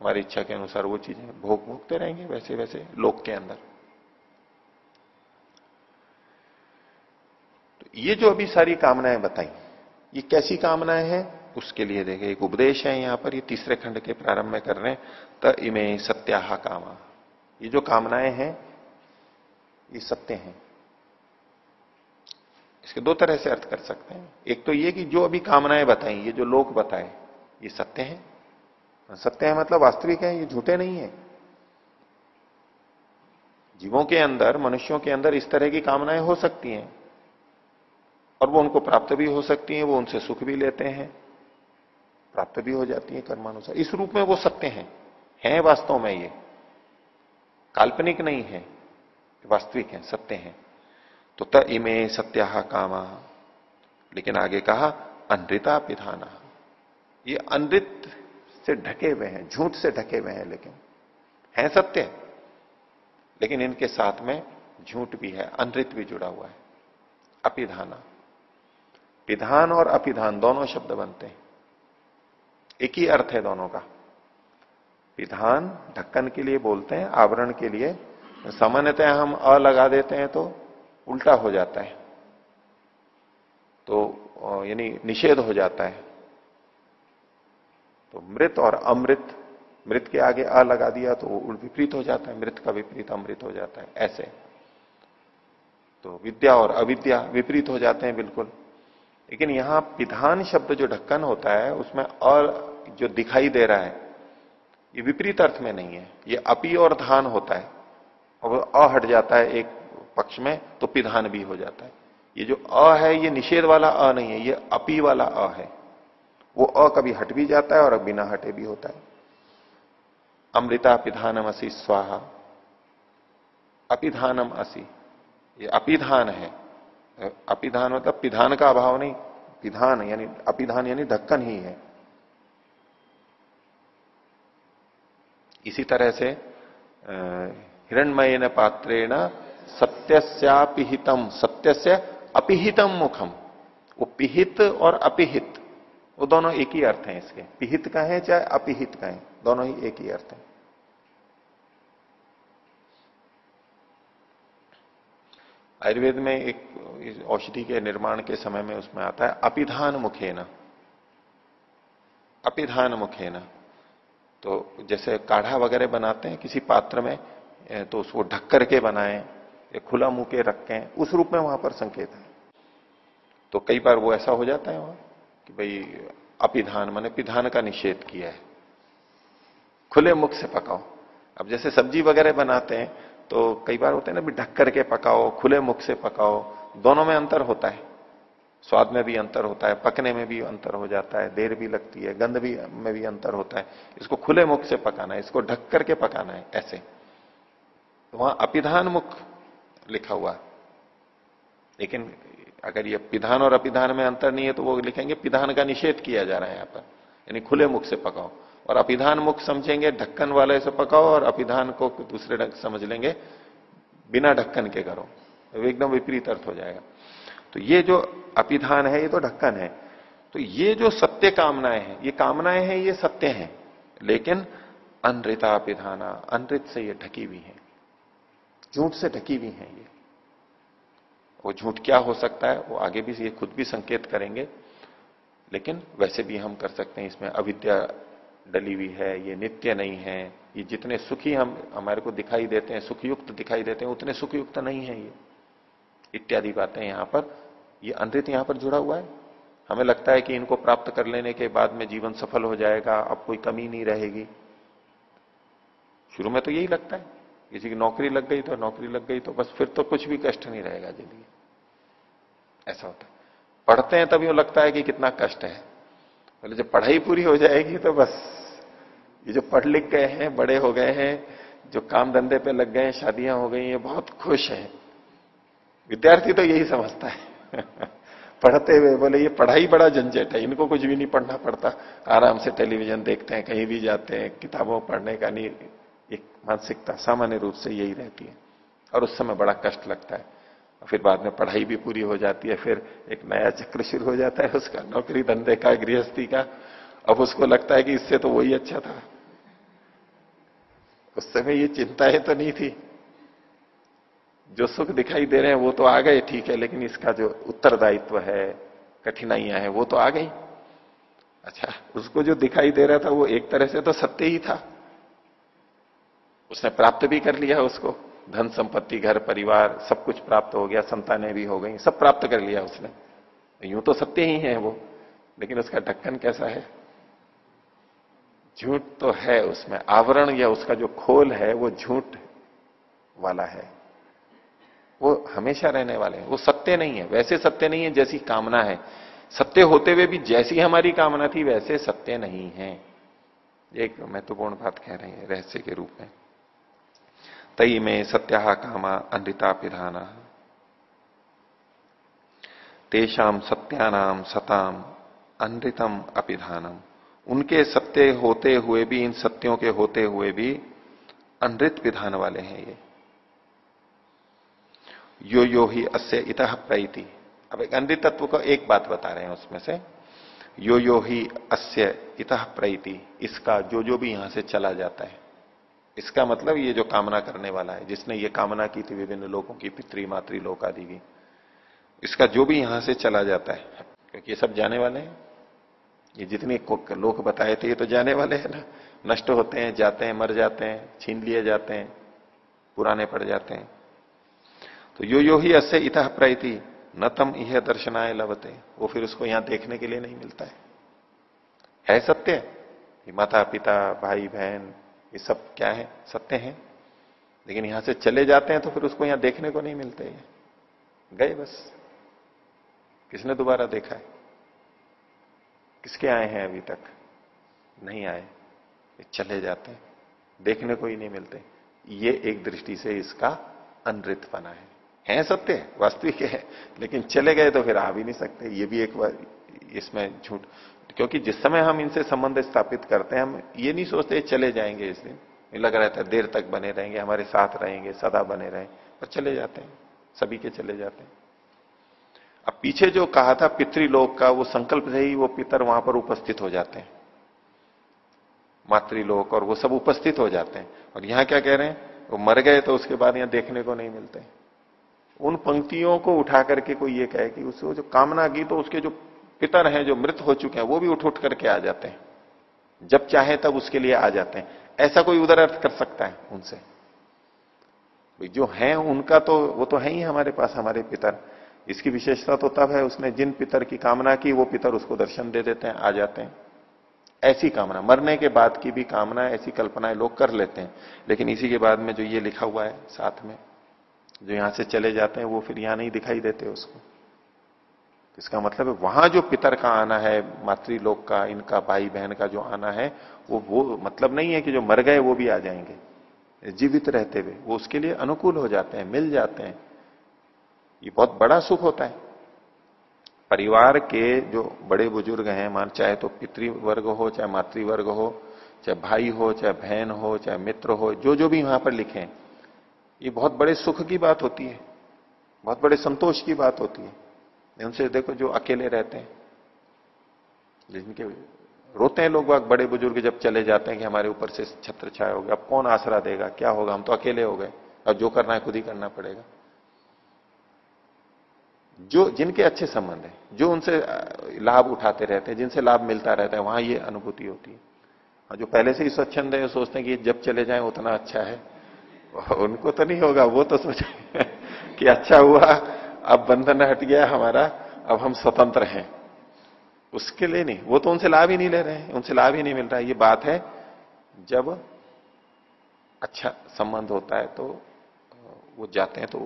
हमारी इच्छा के अनुसार वो चीज़ें भोग भोगते रहेंगे वैसे वैसे लोक के अंदर। तो ये जो अभी सारी कामनाएँ बताई, ये कैसी कामनाएँ हैं? उसके लिए देखे, एक उपदेश है यहाँ पर, ये तीसरे खंड के प्रारंभ में कर रहे हैं, त इमे सत्याहा कामा। ये जो कामनाएँ हैं, ये सत्य हैं। इसके दो तरह से अर्थ कर सकते हैं। एक तो ये कि जो अभी कामनाएँ बताई, ये जो लोग बताए, ये सत्य है सत्य है मतलब वास्तविक है, ये झूठे नहीं है। जीवों के अंदर, मनुष्यों के अंदर इस तरह की कामनाएँ हो सकती हैं। और वो उनको प्राप्त भी हो सकती हैं, वो उनसे सुख भी लेते हैं। प्राप्त भी हो जाती है कर्मानुसार। इस रूप में वो सत्य हैं। हैं वास्तव में ये। काल्पनिक नहीं है। वास्तविक है, सत्य है। तो त इमे सत्या कामा। लेकिन आगे कहा, अनृता पिधाना। ये अनृत से ढके हुए हैं, झूठ से ढके हुए हैं लेकिन। हैं सत्य। लेकिन इनके साथ में झूठ भी है, अनृत भी जुड़ा हुआ है। अपिधाना। पिधान और अपिधान दोनों शब्द बनते हैं। एक ही अर्थ है दोनों का। विधान ढक्कन के लिए बोलते हैं, आवरण के लिए। सामान्यतः हम अ लगा देते हैं तो उल्टा हो जाता है। तो यानी निषेध हो जाता है। तो मृत और अमृत, मृत के आगे अ लगा दिया तो विपरीत हो जाता है, मृत का विपरीत अमृत हो जाता है, ऐसे। तो विद्या और अविद्या विपरीत हो जाते हैं, बिल्कुल। लेकिन यहाँ पिधान शब्द जो ढक्कन होता है, उसमें और जो दिखाई दे रहा है, ये विपरीत अर्थ में नहीं है। ये अपी और धान होता है। और अ हट जाता है एक पक्ष में तो पिधान भी हो जाता है। ये जो अ है, ये निषेध वाला अ नहीं है, ये अपी वाला अ है। वो अ कभी हट भी जाता है और बिना हटे भी होता है। अमृता पिधानम असी, स्वाहा। अपिधानम असी। ये अपिधान है। अपिधान मतलब पिधान का अभाव नहीं, पिधान, यानी अपिधान यानी ढक्कन ही है। इसी तरह से हिरणमय पात्रेण सत्यस्यापिहितम सत्यस्य अपिहितम मुखम। वो पिहित और अपिहित, वो दोनों एक ही अर्थ हैं इसके। पिहित का है चाहे अपिहित का है दोनों ही एक ही अर्थ है। आयुर्वेद में एक औषधि के निर्माण के समय में उसमें आता है अपिधान मुखे न अपिधान मुखे न तो जैसे काढ़ा वगैरह बनाते हैं किसी पात्र में तो उसको ढक करके बनाएँ, या खुला मुँह के रखें, उस रूप में वहाँ पर संकेत है। तो कई बार वो ऐसा हो जाता है वहाँ, कि भाई अपिधान, मैंने पिधान का निषेध किया है। खुले मुख से पकाओ। अब जैसे सब्ज़ी वगैरह बनाते हैं तो कई बार होते हैं ना, भी ढक करके पकाओ, खुले मुख से पकाओ, दोनों में अंतर होता है। स्वाद में भी अंतर होता है, पकने में भी अंतर हो जाता है, देर भी लगती है, गंध भी, में भी अंतर होता है। इसको खुले मुख से पकाना है, इसको ढक करके पकाना है, ऐसे। तो वहाँ अपिधान मुख लिखा हुआ लेकिन अगर ये पिधान और अपिधान में अंतर नहीं है तो वो लिखेंगे, पिधान का निषेध किया जा रहा है यहाँ पर। यानी खुले मुख से पकाओ। और अपिधान मुख समझेंगे, ढक्कन वाले से पकाओ और अपिधान को दूसरे ढंग समझ लेंगे, बिना ढक्कन के करो। एकदम विपरीत अर्थ हो जाएगा। तो ये जो अपिधान है, ये तो ढक्कन है। तो ये जो सत्य कामनाएँ हैं, ये कामनाएँ हैं, ये सत्य हैं। लेकिन अनृता अपिधाना अनृत से ये ढकी हुई है। झूठ से ढकी हुई है ये। वो झूठ क्या हो सकता है, वो आगे भी ये खुद भी संकेत करेंगे। लेकिन वैसे भी हम कर सकते हैं इसमें। अविद्या डली हुई है, ये नित्य नहीं है, ये जितने सुखी हम, हमारे को दिखाई देते हैं, सुखयुक्त दिखाई देते हैं, उतने सुखयुक्त नहीं है ये। इत्यादि बातें यहाँ पर, ये अंधित यहाँ पर जुड़ा हुआ है। हमें लगता है कि इनको प्राप्त कर लेने के बाद में जीवन सफल हो जाएगा, अब कोई कमी नहीं रहेगी। शुरू में तो यही लगता है, किसी की नौकरी लग गई तो नौकरी लग गई तो बस फिर तो कुछ भी कष्ट नहीं रहेगा ज़िंदगी। ऐसा होता है। पढ़ते हैं तभी वो लगता है कि कितना कष्ट है। बोले, जब पढ़ाई पूरी हो जाएगी तो बस। ये जो पढ़ लिख गए हैं, बड़े हो गए हैं, जो काम धंधे पे लग गए हैं, शादियाँ हो गई हैं बहुत खुश हैं। विद्यार्थी तो यही समझता है। पढ़ते हुए बोले, ये पढ़ाई बड़ा झंझट है, इनको कुछ भी नहीं पढ़ना पड़ता। आराम से टेलीविज़न देखते हैं, कहीं भी जाते हैं, किताबों पढ़ने का नहीं, एक मानसिकता सामान्य रूप से यही रहती है। और उस समय बड़ा कष्ट लगता है। फिर बाद में पढ़ाई भी पूरी हो जाती है, फिर एक नया चक्र शुरू हो जाता है उसका, नौकरी धंधे का, गृहस्थी का। अब उसको लगता है कि इससे तो वही अच्छा था। उस समय ये चिंताएँ तो नहीं थी। जो सुख दिखाई दे रहे हैं वो तो आ गए, ठीक है, लेकिन इसका जो उत्तरदायित्व है, कठिनाइयाँ हैं, वो तो आ गई। अच्छा उसको जो दिखाई दे रहा था वो एक तरह से तो सत्य ही था। उसने प्राप्त भी कर लिया उसको। धन संपत्ति, घर, परिवार, सब कुछ प्राप्त हो गया, संतानें भी हो गई, सब प्राप्त कर लिया उसने। यूँ तो सत्य ही है वो, लेकिन उसका ढक्कन कैसा है? झूठ तो है उसमें, आवरण या उसका जो खोल है, वो झूठ वाला है। वो हमेशा रहने वाले हैं, वो सत्य नहीं है, वैसे सत्य नहीं है जैसी कामना है। सत्य होते हुए भी जैसी हमारी कामना थी, वैसे सत्य नहीं है। एक महत्वपूर्ण बात कह रहे हैं, रहस्य के रूप में। तई में सत्या कामा अनृता पिधाना तेषाम सत्यानाम सताम अनृतम अपिधानम। उनके सत्य होते हुए भी, इन सत्यों के होते हुए भी अनृत विधान वाले हैं ये। यो यो ही अस्य इत प्रैति। अब एक अनृत तत्व को एक बात बता रहे हैं उसमें से। यो यो ही अस्य इत प्रैति। इसका जो जो भी यहाँ से चला जाता है। इसका मतलब ये जो कामना करने वाला है, जिसने ये कामना की थी विभिन्न लोगों की, पितृ, मातृ लोक आदि की इसका जो भी यहाँ से चला जाता है, क्योंकि ये सब जाने वाले हैं। ये जितने लोग बताए थे, ये तो जाने वाले हैं ना। नष्ट होते हैं, जाते हैं, मर जाते हैं, छीन लिए जाते हैं, पुराने पड़ जाते हैं। तो यो यो ही अस्य इतः प्रति, न तम यह दर्शनाए लवते वो फिर उसको यहाँ देखने के लिए नहीं मिलता है। है सत्य? माता पिता भाई बहन ये सब क्या है? सत्य है। लेकिन यहाँ से चले जाते हैं तो फिर उसको यहाँ देखने को नहीं मिलते हैं गए बस। किसने दोबारा देखा है? किसके आए हैं अभी तक? नहीं आए। ये चले जाते हैं। देखने को ही नहीं मिलते। ये एक दृष्टि से इसका अनृत बना है। है सत्य? वास्तविक है। लेकिन चले गए तो फिर आ भी नहीं सकते। ये भी एक इसमें झूठ क्योंकि जिस समय हम इनसे संबंध स्थापित करते हैं, हम ये नहीं सोचते चले जाएँगे इस दिन। लग रहा था देर तक बने रहेंगे, हमारे साथ रहेंगे, सदा बने रहें, पर चले जाते हैं, सभी के चले जाते हैं। अब पीछे जो कहा था पितृलोक का, वो संकल्प से ही वो पितर वहाँ पर उपस्थित हो जाते हैं। मातृलोक और वो सब उपस्थित हो जाते हैं। और यहाँ क्या कह रहे हैं? वो मर गए तो उसके बाद यहाँ देखने को नहीं मिलते। उन पंक्तियों को उठा करके कोई ये कहे कि उसको जो कामना की तो उसके जो पितर हैं जो मृत हो चुके हैं, वो भी उठ उठ करके आ जाते हैं। जब चाहे तब उसके लिए आ जाते हैं। ऐसा कोई उधर अर्थ कर सकता है उनसे? जो है उनका तो वो तो है ही हमारे पास, हमारे पितर। इसकी विशेषता तो तब है, उसने जिन पितर की कामना की, वो पितर उसको दर्शन दे देते हैं, आ जाते हैं। ऐसी कामना, मरने के बाद की भी कामना, ऐसी कल्पनाएँ लोग कर लेते हैं। लेकिन इसी के बाद में जो ये लिखा हुआ है साथ में, जो यहाँ से चले जाते हैं, वो फिर यहाँ नहीं दिखाई देते उसको। इसका मतलब है वहाँ जो पितर का आना है, मातृलोक का, इनका भाई बहन का जो आना है, वो वो मतलब नहीं है कि जो मर गए वो भी आ जाएँगे। जीवित रहते हुए, वो उसके लिए अनुकूल हो जाते हैं, मिल जाते हैं। ये बहुत बड़ा सुख होता है। परिवार के जो बड़े बुज़ुर्ग हैं, मान, चाहे तो पितृवर्ग हो, चाहे मातृवर्ग हो, चाहे भाई हो, चाहे बहन हो, चाहे मित्र हो, जो जो भी वहाँ पर लिखे, ये बहुत बड़े सुख की बात होती है, बहुत बड़े संतोष की बात होती है। उनसे देखो जो अकेले रहते हैं। जिनके रोते हैं लोग बड़े बुज़ुर्ग जब चले जाते हैं कि हमारे ऊपर से छत्र छाया हो गया, अब कौन आसरा देगा? क्या होगा? हम तो अकेले हो गए। अब जो करना है, खुद ही करना पड़ेगा। जो, जिनके अच्छे संबंध है, जो उनसे लाभ उठाते रहते हैं, जिनसे लाभ मिलता रहता है, वहाँ ये अनुभूति होती है। और जो पहले से ही स्वच्छंद है सोचते हैं कि जब चले जाए, उतना अच्छा है। उनको तो नहीं होगा, वो तो सोचे कि अच्छा हुआ अब बंधन हट गया हमारा, अब हम स्वतंत्र हैं। उसके लिए नहीं, वो तो उनसे लाभ ही नहीं ले रहे हैं, उनसे लाभ ही नहीं मिल रहा है, ये बात है। जब अच्छा संबंध होता है तो वो जाते हैं तो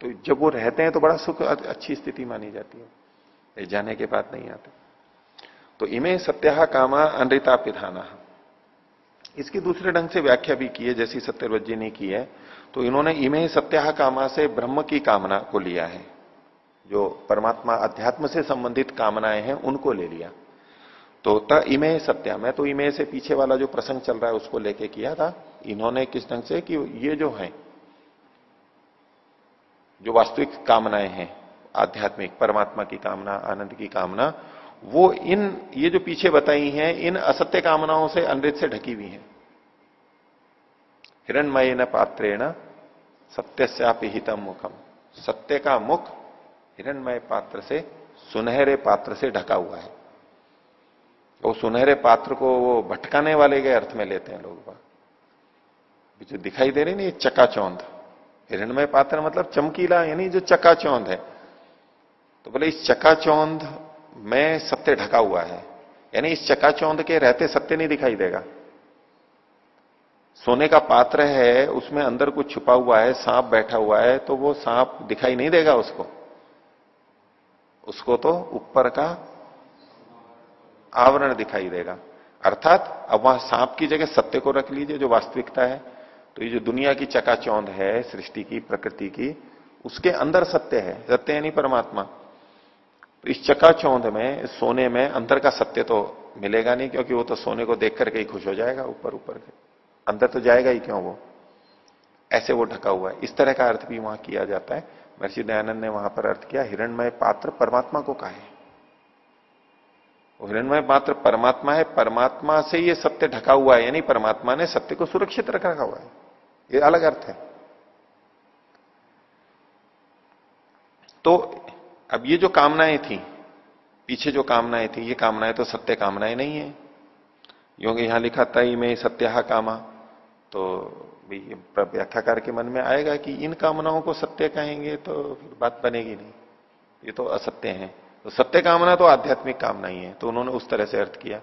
तो जब वो रहते हैं तो बड़ा सुख, अच्छी स्थिति मानी जाती है। जाने के बाद नहीं आते। तो इमे सत्या कामा अनृता पिधाना। इसकी दूसरे ढंग से व्याख्या भी की है, जैसी सत्यव्रत जी ने की है। तो इन्होंने इमे सत्या कामा से ब्रह्म की कामना को लिया है। जो परमात्मा अध्यात्म से संबंधित कामनाएँ हैं, उनको ले लिया। तो इमे सत्या, मैं तो इमे से पीछे वाला जो प्रसंग चल रहा है, उसको लेके किया था। इन्होंने किस ढंग से कि ये जो है, जो वास्तविक कामनाएँ हैं, आध्यात्मिक, परमात्मा की कामना, आनंद की कामना, वो इन, ये जो पीछे बताई हैं, इन असत्य कामनाओं से अनृत से ढकी हुई हैं। हिरणमय न पात्रेण सत्यस्यापिहितम मुखम। सत्य का मुख हिरणमय पात्र से, सुनहरे पात्र से ढका हुआ है। वो सुनहरे पात्र को वो भटकाने वाले के अर्थ में लेते हैं लोग जो दिखाई दे रही ना, ये चकाचौंध। हिरणमय पात्र मतलब चमकीला, यानी जो चकाचौंध है। तो बोले, इस चकाचौंध में सत्य ढका हुआ है। यानी इस चकाचौंध के रहते सत्य नहीं दिखाई देगा। सोने का पात्र है, उसमें अंदर कुछ छुपा हुआ है, सांप बैठा हुआ है तो वो सांप दिखाई नहीं देगा उसको। उसको तो ऊपर का आवरण दिखाई देगा। अर्थात, अब वहाँ सांप की जगह सत्य को रख लीजिए, जो वास्तविकता है। तो ये जो दुनिया की चकाचौंध है, सृष्टि की, प्रकृति की, उसके अंदर सत्य है। सत्य नहीं परमात्मा। तो इस चकाचौंध में, इस सोने में अंदर का सत्य तो मिलेगा नहीं, क्योंकि वो तो सोने को देख करके ही खुश हो जाएगा, ऊपर ऊपर के अंदर तो जाएगा ही क्यों वो? ऐसे वो ढका हुआ है। इस तरह का अर्थ भी वहाँ किया जाता है। महर्षि दयानंद ने वहाँ पर अर्थ किया, हिरणमय पात्र परमात्मा को कहा है। हिरणमय पात्र परमात्मा है, परमात्मा से ये सत्य ढका हुआ है, यानी परमात्मा ने सत्य को सुरक्षित रखा हुआ है। ये अलग अर्थ है। तो अब ये जो कामनाएँ थी, पीछे जो कामनाएँ थी, ये कामनाएँ तो सत्य कामनाएँ नहीं है। योगी यहाँ लिखा, तई में सत्या कामा तो व्याख्याकार के मन में आएगा कि इन कामनाओं को सत्य कहेंगे तो फिर बात बनेगी नहीं। ये तो असत्य है। तो सत्य कामना तो आध्यात्मिक कामना ही है। तो उन्होंने उस तरह से अर्थ किया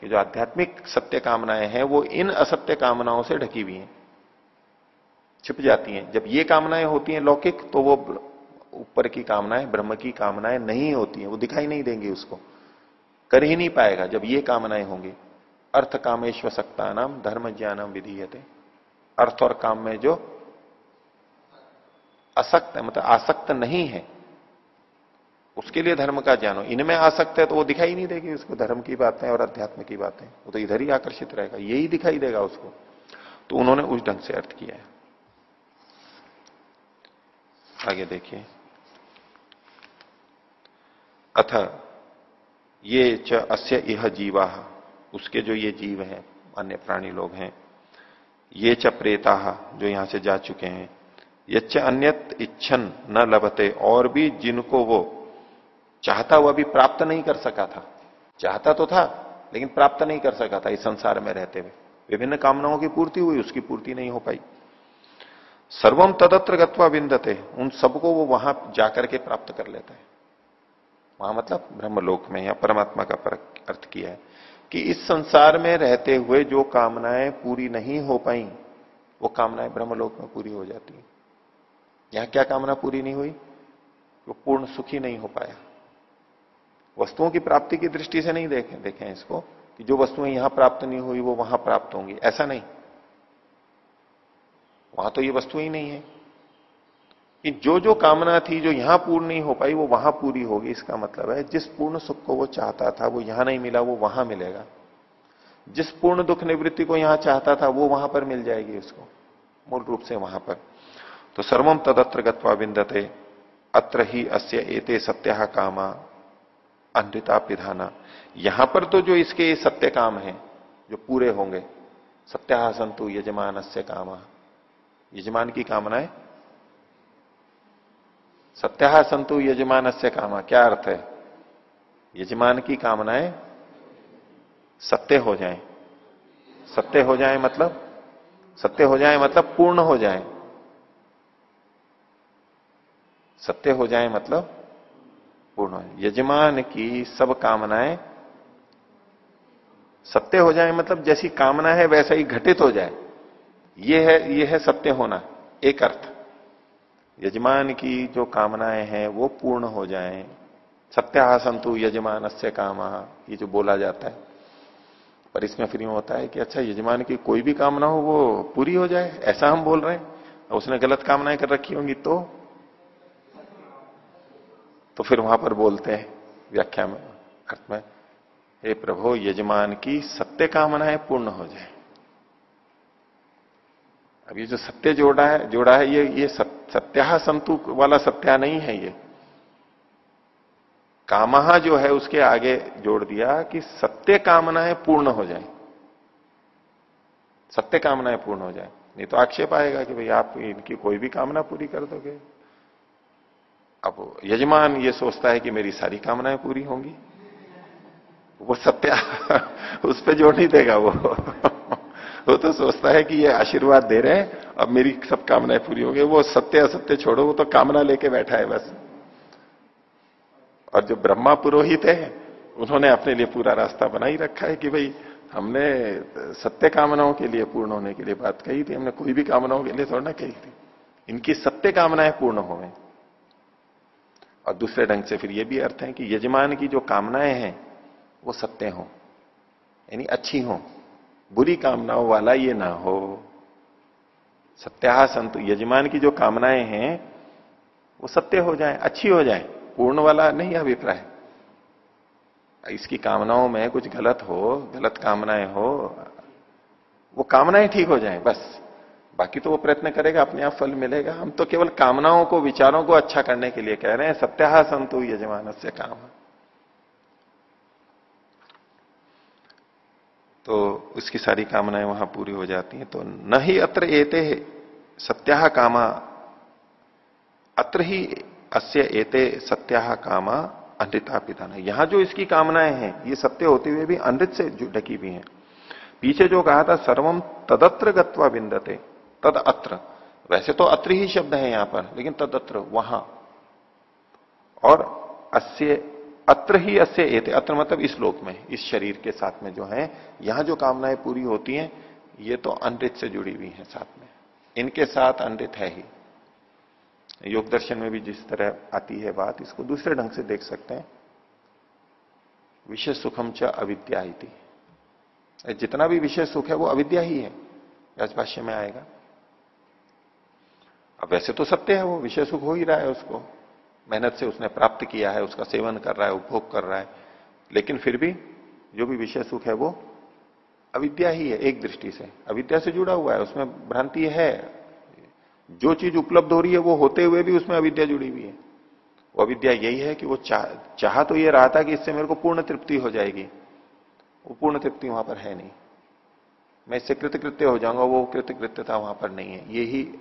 कि जो आध्यात्मिक सत्य कामनाएँ हैं, वो इन असत्य कामनाओं से ढकी हुई हैं। छिप जाती हैं। जब ये कामनाएँ होती हैं लौकिक तो वो ऊपर की कामनाएँ, ब्रह्म की कामनाएँ नहीं होती हैं। वो दिखाई नहीं देंगी उसको। कर ही नहीं पाएगा जब ये कामनाएँ होंगी। अर्थ कामेश्वर सकता नाम धर्म ज्ञानम विधीयते। अर्थ और काम में जो असक्त है मतलब आसक्त नहीं है। उसके लिए धर्म का ज्ञान हो। इनमें आसक्त है तो वो दिखाई नहीं देगी उसको धर्म की बातें और अध्यात्म की बातें। वो तो इधर ही आकर्षित रहेगा। यही दिखाई देगा उसको। तो उन्होंने उस ढंग से अर्थ किया है। आगे देखिए। अथ, ये च अस्य यह जीवा। उसके जो ये जीव हैं, अन्य प्राणी लोग हैं ये च प्रेता, जो यहाँ से जा चुके हैं। यच्च अन्यत इच्छन, न लभते, और भी जिनको वो चाहता हुआ भी प्राप्त नहीं कर सका था। चाहता तो था, लेकिन प्राप्त नहीं कर सका था इस संसार में रहते हुए। विभिन्न कामनाओं की पूर्ति हुई, उसकी पूर्ति नहीं हो पाई। सर्वम तदत्र गत्वा बिंदते उन सबको वो वहाँ जाकर के प्राप्त कर लेता है। वहाँ मतलब ब्रह्मलोक में या परमात्मा का अर्थ किया है। कि इस संसार में रहते हुए जो कामनाएँ पूरी नहीं हो पाई, वो कामनाएँ ब्रह्मलोक में पूरी हो जाती है। यहाँ क्या कामना पूरी नहीं हुई? वो पूर्ण सुखी नहीं हो पाया। वस्तुओं की प्राप्ति की दृष्टि से नहीं देखें देखें इसको कि जो वस्तुएँ यहाँ प्राप्त नहीं हुई, वो वहाँ प्राप्त होंगी। ऐसा नहीं। वहाँ तो ये वस्तु ही नहीं है। कि जो जो कामना थी, जो यहाँ पूर्ण नहीं हो पाई, वो वहाँ पूरी होगी, इसका मतलब है, जिस पूर्ण सुख को वो चाहता था, वो यहाँ नहीं मिला, वो वहाँ मिलेगा। जिस पूर्ण दुख निवृत्ति को यहाँ चाहता था, वो वहाँ पर मिल जाएगी उसको, मूल रूप से वहाँ पर। तो सर्वम तदत्र गत्वा बिंदते अत्र ही अस्य एते सत्या कामा अनृता पिधाना। यहाँ पर तो जो इसके सत्य काम है, जो पूरे होंगे, सत्या संतु यजमान से कामा। यजमान की कामनाएँ सत्या संतु यजमान से कामा। क्या अर्थ है? यजमान की कामनाएँ सत्य हो जाएँ। सत्य हो जाए मतलब? सत्य हो जाए मतलब पूर्ण हो जाए। सत्य हो जाए मतलब पूर्ण हो यजमान की सब कामनाएँ सत्य हो जाए मतलब जैसी कामना है वैसा ही घटित हो जाए। ये है ये है सत्य होना, एक अर्थ। यजमान की जो कामनाएँ हैं, वो पूर्ण हो जाएँ। सत्या संतु यजमान से कामा, ये जो बोला जाता है। पर इसमें फिर होता है कि अच्छा यजमान की कोई भी कामना हो, वो पूरी हो जाए, ऐसा हम बोल रहे हैं। उसने गलत कामनाएँ कर रखी होंगी तो? तो फिर वहाँ पर बोलते हैं, व्याख्या में, अर्थ में, हे प्रभु, यजमान की सत्य कामनाएँ पूर्ण हो जाए। अब ये जो सत्य जोड़ा है जोड़ा है, ये ये सत्या संतु वाला सत्या नहीं है ये। कामहा जो है उसके आगे जोड़ दिया कि सत्य कामनाएँ पूर्ण हो जाए। सत्य कामनाएँ पूर्ण हो जाए। नहीं तो आक्षेप आएगा कि भाई आप इनकी कोई भी कामना पूरी कर दोगे। अब यजमान ये सोचता है कि मेरी सारी कामनाएँ पूरी होंगी। वो सत्या उस पर जोड़ नहीं देगा वो। वो तो सोचता है कि ये आशीर्वाद दे रहे हैं, अब मेरी सब कामनाएँ पूरी होंगी वो सत्य असत्य छोड़ो, वो तो कामना लेके बैठा है बस। और जो ब्रह्मा पुरोहित है, उन्होंने अपने लिए पूरा रास्ता बना ही रखा है कि भाई, हमने सत्य कामनाओं के लिए पूर्ण होने के लिए बात कही थी, हमने कोई भी कामनाओं के लिए थोड़ा ना कही थी। इनकी सत्य कामनाएँ पूर्ण हो गए और दूसरे ढंग से फिर यह भी अर्थ है कि यजमान की जो कामनाएँ हैं, वो सत्य हो, यानी अच्छी हो। बुरी कामनाओं वाला ये ना हो। सत्या संत यजमान की जो कामनाएँ हैं, वो सत्य हो जाए, अच्छी हो जाए, पूर्ण वाला नहीं अभिप्राय। इसकी कामनाओं में कुछ गलत हो, गलत कामनाएँ हो, वो कामनाएँ ठीक हो जाएँ, बस। बाकी तो वो प्रयत्न करेगा, अपने आप फल मिलेगा। हम तो केवल कामनाओं को, विचारों को अच्छा करने के लिए कह रहे हैं सत्या संतु यजमान से काम। तो उसकी सारी कामनाएँ वहाँ पूरी हो जाती हैं। तो न ही अत्र एते सत्या कामा, अत्र ही अस्य एते सत्या कामा अनृता पिता यहाँ जो इसकी कामनाएँ हैं, ये सत्य होते हुए भी अनृत से ढकी हुई हैं। पीछे जो कहा था सर्वम तदत्र गत्वा बिंदते तद अत्र। वैसे तो अत्र ही शब्द है यहाँ पर, लेकिन तदत्र, वहाँ। और अस्य अत्र ही अस्य एते, अत्र मतलब इस लोक में, इस शरीर के साथ में जो है, यहाँ जो कामनाएँ पूरी होती हैं, ये तो अनृत से जुड़ी हुई हैं साथ में। इनके साथ अनृत है ही। योग दर्शन में भी जिस तरह आती है बात, इसको दूसरे ढंग से देख सकते हैं। विषय सुखम च अविद्या जितना भी विषय सुख है, वो अविद्या ही है राजभाष्य में आएगा। अब वैसे तो सत्य है, वो विषय सुख हो ही रहा है उसको। मेहनत से उसने प्राप्त किया है, उसका सेवन कर रहा है, उपभोग कर रहा है। लेकिन फिर भी, जो भी विषय सुख है, वो अविद्या ही है, एक दृष्टि से। अविद्या से जुड़ा हुआ है, उसमें भ्रांति है। जो चीज़ उपलब्ध हो रही है, वो होते हुए भी उसमें अविद्या जुड़ी हुई है। वो अविद्या यही है कि वो चाह चाह तो ये रहा था कि इससे मेरे को पूर्ण तृप्ति हो जाएगी। वो पूर्ण तृप्ति वहाँ पर है नहीं। मैं इससे कृतकृत्य हो जाऊँगा, वो कृतकृत्यता वहाँ पर नहीं है। यही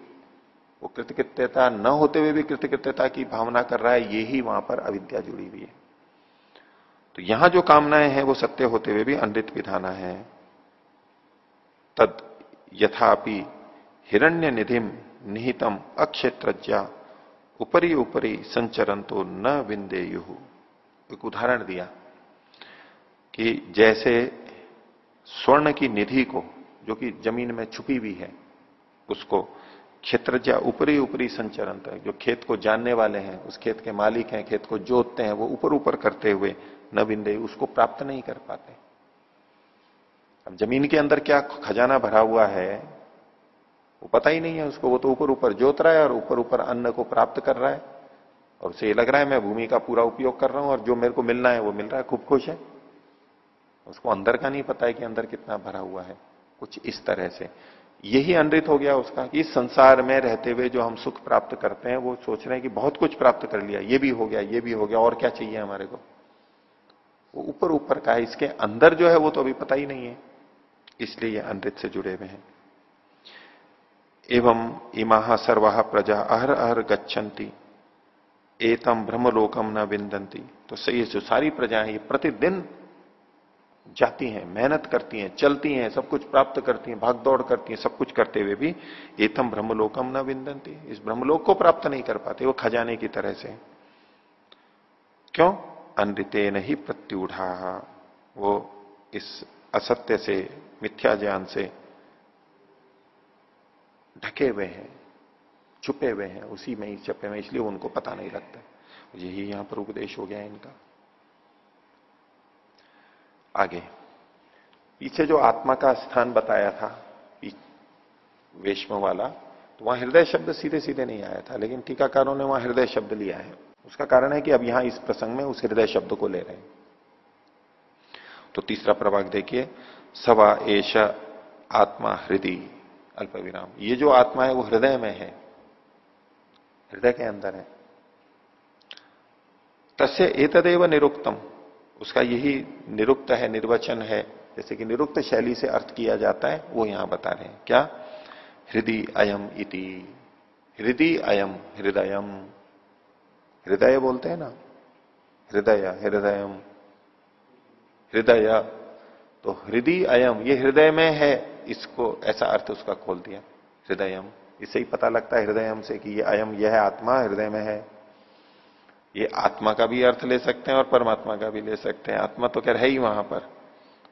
वो कृतकृत्यता न होते हुए भी कृतकृत्यता की भावना कर रहा है यही वहाँ पर अविद्या जुड़ी हुई है। तो यहाँ जो कामनाएँ हैं, वो सत्य होते हुए भी अनृत विधाना है। तद यथापि हिरण्य निधिम निहितम अक्षेत्रज्ञा ऊपरी ऊपरी संचरण तो न विंदेयु। एक उदाहरण दिया कि जैसे स्वर्ण की निधि को, जो कि ज़मीन में छुपी हुई है, उसको क्षेत्रज्ञा ऊपरी ऊपरी संचरण तक, जो खेत को जानने वाले हैं, उस खेत के मालिक हैं, खेत को जोतते हैं, वो ऊपर ऊपर करते हुए न बिंदे उसको प्राप्त नहीं कर पाते। अब ज़मीन के अंदर क्या खजाना भरा हुआ है, वो पता ही नहीं है उसको, वो तो ऊपर ऊपर जोत रहा है और ऊपर ऊपर अन्न को प्राप्त कर रहा है। और उसे ये लग रहा है मैं भूमि का पूरा उपयोग कर रहा हूँ और जो मेरे को मिलना है, वो मिल रहा है, खूब खुश है। उसको अंदर का नहीं पता है कि अंदर कितना भरा हुआ है, कुछ इस तरह से। यही अनृत हो गया उसका कि संसार में रहते हुए जो हम सुख प्राप्त करते हैं, वो सोच रहे हैं कि बहुत कुछ प्राप्त कर लिया, ये भी हो गया, ये भी हो गया, और क्या चाहिए हमारे को? वो ऊपर ऊपर का है, इसके अंदर जो है वो तो अभी पता ही नहीं है, इसलिए ये अनृत से जुड़े हुए हैं। एवं इमा सर्वाह प्रजा अहर अहर गच्छन्ति, एतम ब्रह्मलोकम न विंदंती तो सही जो सारी प्रजाएँ ये प्रतिदिन जाती हैं, मेहनत करती हैं, चलती हैं, सब कुछ प्राप्त करती हैं भाग दौड़ करती हैं, सब कुछ करते हुए भी एतम ब्रह्मलोकम न विंदंती इस ब्रह्मलोक को प्राप्त नहीं कर पाते, वो खजाने की तरह से। क्यों? अनृते नहीं प्रत्युढ़ा। वो इस असत्य से, मिथ्या ज्ञान से ढके हुए हैं, छुपे हुए हैं, उसी में ही छपे हुए इसलिए उनको पता नहीं लगता। यही यहाँ पर उपदेश हो गया इनका। आगे। पीछे जो आत्मा का स्थान बताया था वेश्म वाला तो वहाँ हृदय शब्द सीधे सीधे नहीं आया था, लेकिन टीकाकारों ने वहाँ हृदय शब्द लिया है। उसका कारण है कि अब यहाँ इस प्रसंग में उस हृदय शब्द को ले रहे हैं। तो तीसरा प्रभाग देखिए, सवा एश आत्मा हृदय अल्प विराम ये जो आत्मा है वो हृदय में है। हृदय के अंदर है। तस्य एतदेव निरुक्तम। उसका यही निरुक्त है, निर्वचन है। जैसे कि निरुक्त शैली से अर्थ किया जाता है, वो यहाँ बता रहे हैं। क्या? हृदय अयम इति। हृदय अयम, हृदयम। हृदय बोलते हैं ना? हृदय, हृदयम। हृदय। तो हृदय अयम, ये हृदय में है, इसको ऐसा अर्थ उसका खोल दिया। हृदयम। इससे ही पता लगता है हृदयम से कि ये अयम, यह आत्मा हृदय में है। ये आत्मा का भी अर्थ ले सकते हैं और परमात्मा का भी ले सकते हैं। आत्मा तो क्या है ही वहाँ पर।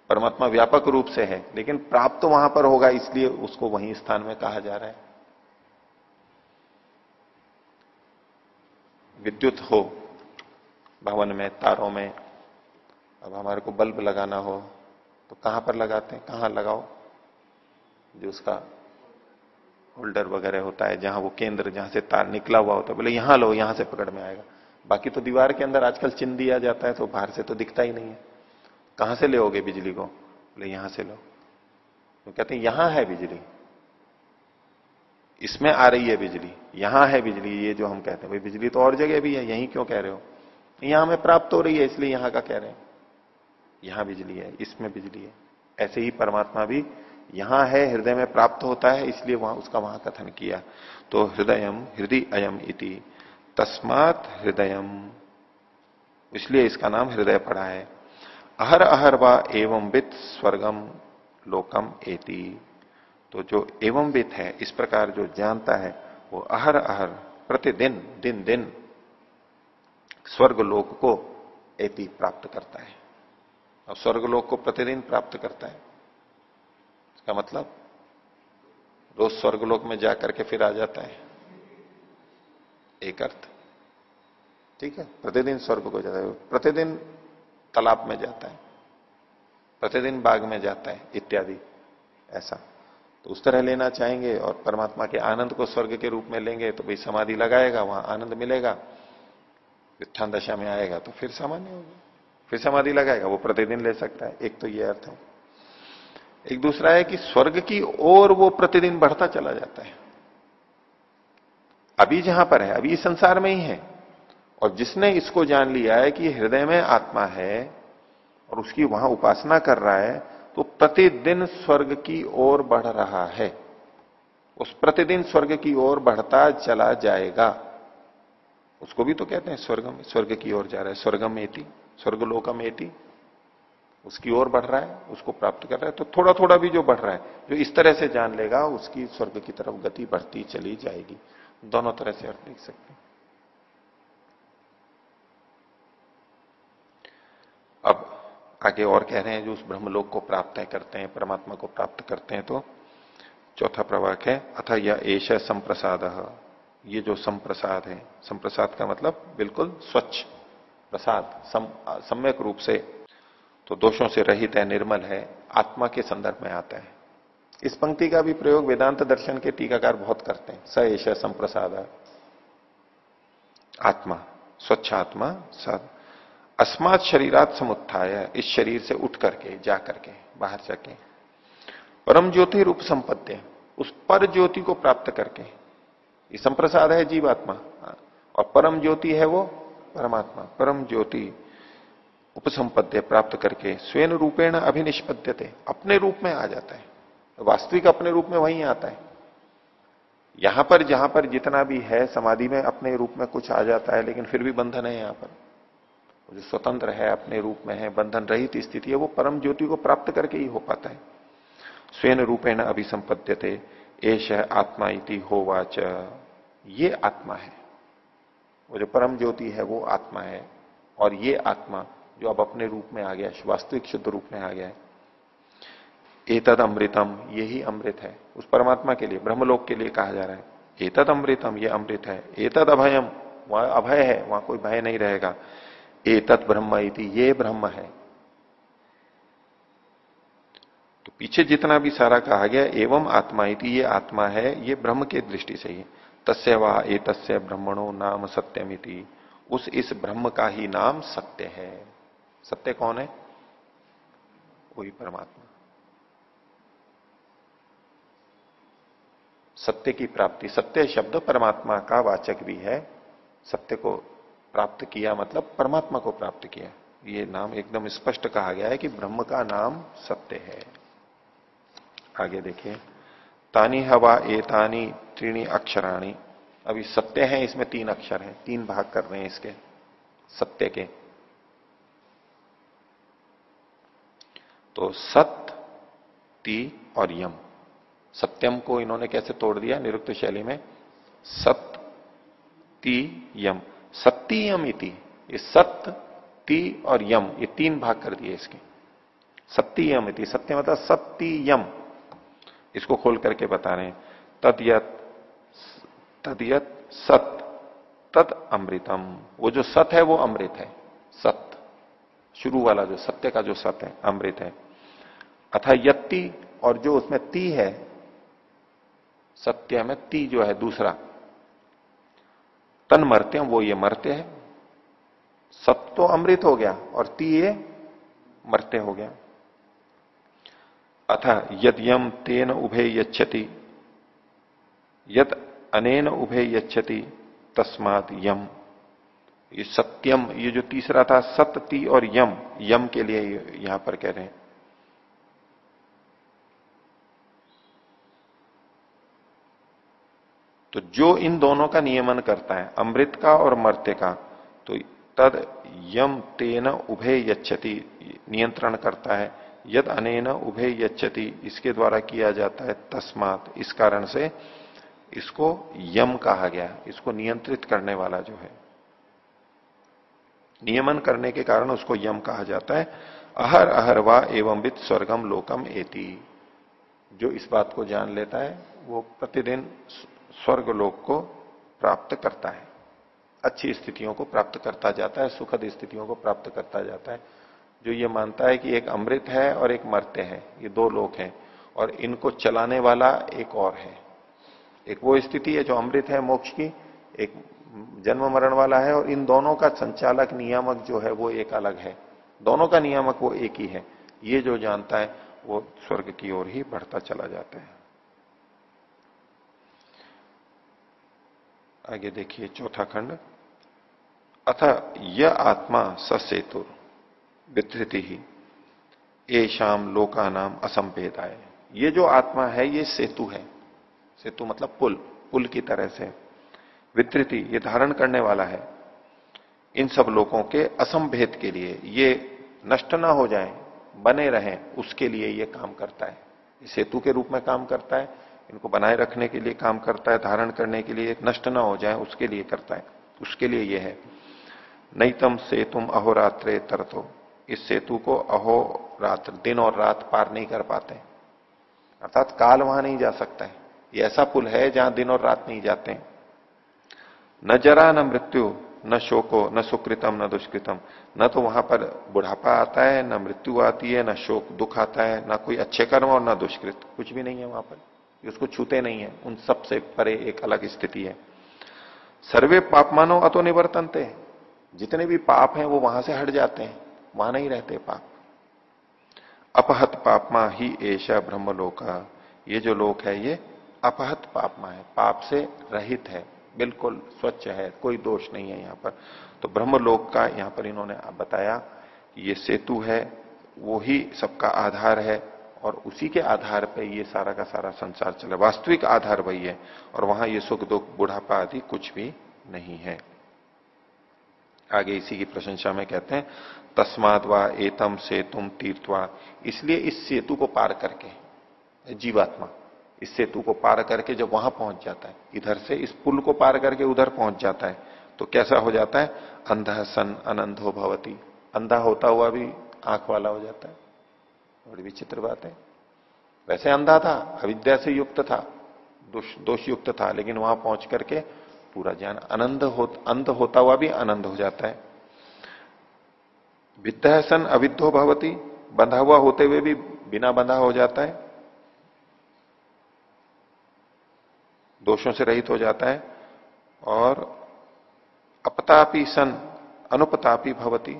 परमात्मा व्यापक रूप से है, लेकिन प्राप्त तो वहाँ पर होगा, इसलिए उसको वहीं स्थान में कहा जा रहा है। विद्युत हो, भवन में, तारों में, अब हमारे को बल्ब लगाना हो तो कहाँ पर लगाते हैं? कहाँ लगाओ? जो उसका होल्डर वगैरह होता है, जहाँ वो केंद्र, जहाँ से तार निकला हुआ होता है, बोले, यहाँ लो, यहाँ से पकड़ में आएगा। बाकी तो दीवार के अंदर आजकल चिन्ह दिया जाता है तो बाहर से तो दिखता ही नहीं है। कहाँ से ले बिजली को? बोले, यहाँ से लो। तो कहते हैं, यहाँ है बिजली। इसमें आ रही है बिजली। यहाँ है बिजली, ये जो हम कहते हैं। भाई, बिजली तो और जगह भी है, यहीं क्यों कह रहे हो? यहाँ हमें प्राप्त हो रही है, इसलिए यहाँ का कह रहे हैं। यहाँ बिजली है, इसमें बिजली है। ऐसे ही परमात्मा भी यहाँ है, हृदय में प्राप्त होता है, इसलिए वहाँ उसका वहाँ कथन किया। तो हृदय हृदय अयम इति। तस्मात हृदयम। इसलिए इसका नाम हृदय पड़ा है। अहर अहर व एवं वित्त स्वर्गम लोकम एति। तो जो एवं वित्त है, इस प्रकार जो जानता है, वो अहर अहर प्रतिदिन, दिन दिन स्वर्ग लोक को एति प्राप्त करता है। और स्वर्ग लोक को प्रतिदिन प्राप्त करता है। इसका मतलब रोज स्वर्गलोक में जाकर के फिर आ जाता है। एक अर्थ। ठीक है? प्रतिदिन स्वर्ग को जाता है। प्रतिदिन तालाब में जाता है। प्रतिदिन बाग में जाता है, इत्यादि, ऐसा। तो उस तरह लेना चाहेंगे और परमात्मा के आनंद को स्वर्ग के रूप में लेंगे तो भाई समाधि लगाएगा, वहाँ आनंद मिलेगा। वित्थान दशा में आएगा तो फिर सामान्य होगा। फिर समाधि लगाएगा, वो प्रतिदिन ले सकता है। एक तो ये अर्थ है। एक दूसरा है कि स्वर्ग की ओर वो प्रतिदिन बढ़ता चला जाता है। अभी जहाँ पर है, अभी संसार में ही है। और जिसने इसको जान लिया है कि हृदय में आत्मा है और उसकी वहाँ उपासना कर रहा है तो प्रतिदिन स्वर्ग की ओर बढ़ रहा है। उस प्रतिदिन स्वर्ग की ओर बढ़ता चला जाएगा। उसको भी तो कहते हैं स्वर्गम, स्वर्ग की ओर जा रहा है स्वर्गम एति स्वर्गलोकम एति उसकी ओर बढ़ रहा है, उसको प्राप्त कर रहा है तो थोड़ा थोड़ा भी जो बढ़ रहा है, जो इस तरह से जान लेगा, उसकी स्वर्ग की तरफ़ गति बढ़ती चली जाएगी। दोनों तरह से अर्थ लिख सकते हैं। अब आगे और कह रहे हैं जो उस ब्रह्मलोक को प्राप्त है करते हैं परमात्मा को प्राप्त करते हैं तो चौथा प्रवाक है अथ यह एश संप्रसाद। ये जो संप्रसाद है संप्रसाद का मतलब बिल्कुल स्वच्छ प्रसाद सम, सम्यक रूप से तो दोषों से रहित है निर्मल है आत्मा के संदर्भ में आता है। इस पंक्ति का भी प्रयोग वेदांत दर्शन के टीकाकार बहुत करते हैं। स एश संप्रसाद। आत्मा, स्वच्छ आत्मा सद अस्मात शरीरात समुत्थाय, इस शरीर से उठ करके, जा करके, बाहर जाके। परम ज्योति रूप संपत्ति, उस पर ज्योति को प्राप्त करके। ये संप्रसाद है जीवात्मा। और परम ज्योति है वो परमात्मा। परम ज्योति उपसंपद्य प्राप्त करके, स्वयं रूपेण अभिनिष्पद्यते, अपने रूप में आ जाता है। वास्तविक अपने रूप में वहीं आता है। यहाँ पर, जहाँ पर जितना भी है, समाधि में अपने रूप में कुछ आ जाता है, लेकिन फिर भी बंधन है यहाँ पर। जो स्वतंत्र है, अपने रूप में है, बंधन रहित स्थिति है, वो परम ज्योति को प्राप्त करके ही हो पाता है। स्वयं रूपेण अभिसंपद्यते एश आत्मा इति होवाच। ये आत्मा है। वो जो परम ज्योति है, वो आत्मा है। और ये आत्मा जो अब अपने रूप में आ गया वास्तविक शुद्ध रूप में आ गया है एतद अमृतम, यही अमृत है। उस परमात्मा के लिए, ब्रह्मलोक के लिए कहा जा रहा है। एतद अमृतम, ये अमृत है। एतद अभयम, वहाँ अभय है, वहाँ कोई भय नहीं रहेगा। एतद ब्रह्म ये ब्रह्म है। तो पीछे जितना भी सारा कहा गया, एवं आत्मा इति, ये आत्मा है, ये ब्रह्म के दृष्टि से ही। तस्य वाह ए तस्य ब्रह्मणो नाम सत्यमिति उस इस ब्रह्म का ही नाम सत्य है। सत्य कौन है? वही परमात्मा। सत्य की प्राप्ति, सत्य शब्द परमात्मा का वाचक भी है। सत्य को प्राप्त किया मतलब परमात्मा को प्राप्त किया। ये नाम एकदम स्पष्ट कहा गया है कि ब्रह्म का नाम सत्य है। आगे देखिए। तानी हवा एतानी त्रीणी अक्षराणी। अभी सत्य है, इसमें तीन अक्षर हैं। तीन भाग कर रहे हैं इसके। सत्य के। तो सत ती और यम। सत्यम को इन्होंने कैसे तोड़ दिया निरुक्त शैली में? सत ती यम सत्ती यम इति सत्य, ती और यम, ये तीन भाग कर दिए इसके। सत्ती यम इति। सत्य मतलब सत्ती यम इसको खोल करके बता रहे हैं। तदयत तदयत सत, तद अमृतम। वो जो सत है, वो अमृत है। सत। शुरू वाला जो सत्य का जो सत है, अमृत है। अथा यत्ती और जो उसमें ती है सत्य में ती जो है दूसरा। तन मरते हैं, वो ये मरते हैं। सत तो अमृत हो गया और ती ये मरते हो गया। अथ यद यम तेन उभे यच्छति यद अनेन उभे यच्छति, तस्मात यम। ये सत्यम, ये जो तीसरा था सत्य और यम यम के लिए यहाँ पर कह रहे हैं। तो जो इन दोनों का नियमन करता है, अमृत का और मर्त्य का तो तद यम तेन उभे यच्छति, नियंत्रण करता है। यद अनेन उभे यच्छति, इसके द्वारा किया जाता है तस्मात। इस कारण से इसको यम कहा गया इसको नियंत्रित करने वाला जो है। नियमन करने के कारण उसको यम कहा जाता है। अहर अहर वा एवं विद स्वर्गम लोकम एति। जो इस बात को जान लेता है, वो प्रतिदिन स्वर्ग लोक को प्राप्त करता है। अच्छी स्थितियों को प्राप्त करता जाता है, सुखद स्थितियों को प्राप्त करता जाता है। जो ये मानता है कि एक अमृत है और एक मरते हैं, ये दो लोग हैं और इनको चलाने वाला एक और है। एक वो स्थिति है जो अमृत है मोक्ष की, एक जन्म मरण वाला है और इन दोनों का संचालक नियामक जो है वो एक अलग है। दोनों का नियामक वो एक ही है। ये जो जानता है वो स्वर्ग की ओर ही बढ़ता चला जाता है। आगे देखिए, चौथा खंड। अथ यह आत्मा ससेतु विधृति ही ये शाम लोका नाम असंभेदाय ये जो आत्मा है, ये सेतु है। सेतु मतलब पुल पुल की तरह से। वितृति ये धारण करने वाला है। इन सब लोगों के असंभेद के लिए, ये नष्ट ना हो जाए, बने रहें, उसके लिए ये काम करता है। सेतु के रूप में काम करता है इनको बनाए रखने के लिए काम करता है, धारण करने के लिए नष्ट ना हो जाए, उसके लिए करता है। उसके लिए यह है। नहीं तम सेतुम अहोरात्रे तरतो। इस सेतु को अहो रात्र दिन और रात पार नहीं कर पाते। अर्थात काल वहाँ नहीं जा सकता है। ये ऐसा पुल है जहाँ दिन और रात नहीं जाते न जरा, न मृत्यु, न शोको, न सुकृतम, न दुष्कृतम। न तो वहाँ पर बुढ़ापा आता है, न मृत्यु आती है, न शोक दुख आता है, न कोई अच्छे कर्म और न दुष्कृत। कुछ भी नहीं है वहाँ पर। उसको छूते नहीं है। उन सबसे परे एक अलग स्थिति है। सर्वे पापमानो अतो निवर्तनते। जितने भी पाप हैं, वो वहाँ से हट जाते हैं। वहाँ नहीं रहते पाप। अपहत पापमा ही ऐसा ब्रह्मलोक। ये जो लोक है, ये अपहत पापमा है। पाप से रहित है। बिल्कुल स्वच्छ है। कोई दोष नहीं है यहाँ पर। तो ब्रह्मलोक का यहाँ पर इन्होंने बताया कि ये सेतु है। वो ही सबका आधार है। और उसी के आधार पर ये सारा का सारा संसार चले। वास्तविक आधार वही है, और वहाँ ये सुख दुख, बुढ़ापा आदि कुछ भी नहीं है। आगे इसी की प्रशंसा में कहते हैं, तस्माद व एतम सेतुम तीर्थवा इसलिए इस सेतु को पार करके, जीवात्मा, इस सेतु को पार करके जब वहाँ पहुँच जाता है, इधर से इस पुल को पार करके उधर पहुँच जाता है तो कैसा हो जाता है? अंधा सन, अनंधो भवती। अंधा होता हुआ भी आँख वाला हो जाता है। बड़ी विचित्र बात है। वैसे अंधा था, अविद्या से युक्त था, दोष दोष युक्त था, लेकिन वहाँ पहुँच करके पूरा ज्ञान आनंद हो अंध होता हुआ भी आनंद हो जाता है। विद्या सन अविद्धो भवती, बंधा हुआ होते हुए भी बिना बंधा हो जाता है। दोषों से रहित हो जाता है। और अपतापी सन, अनुपतापी भवती,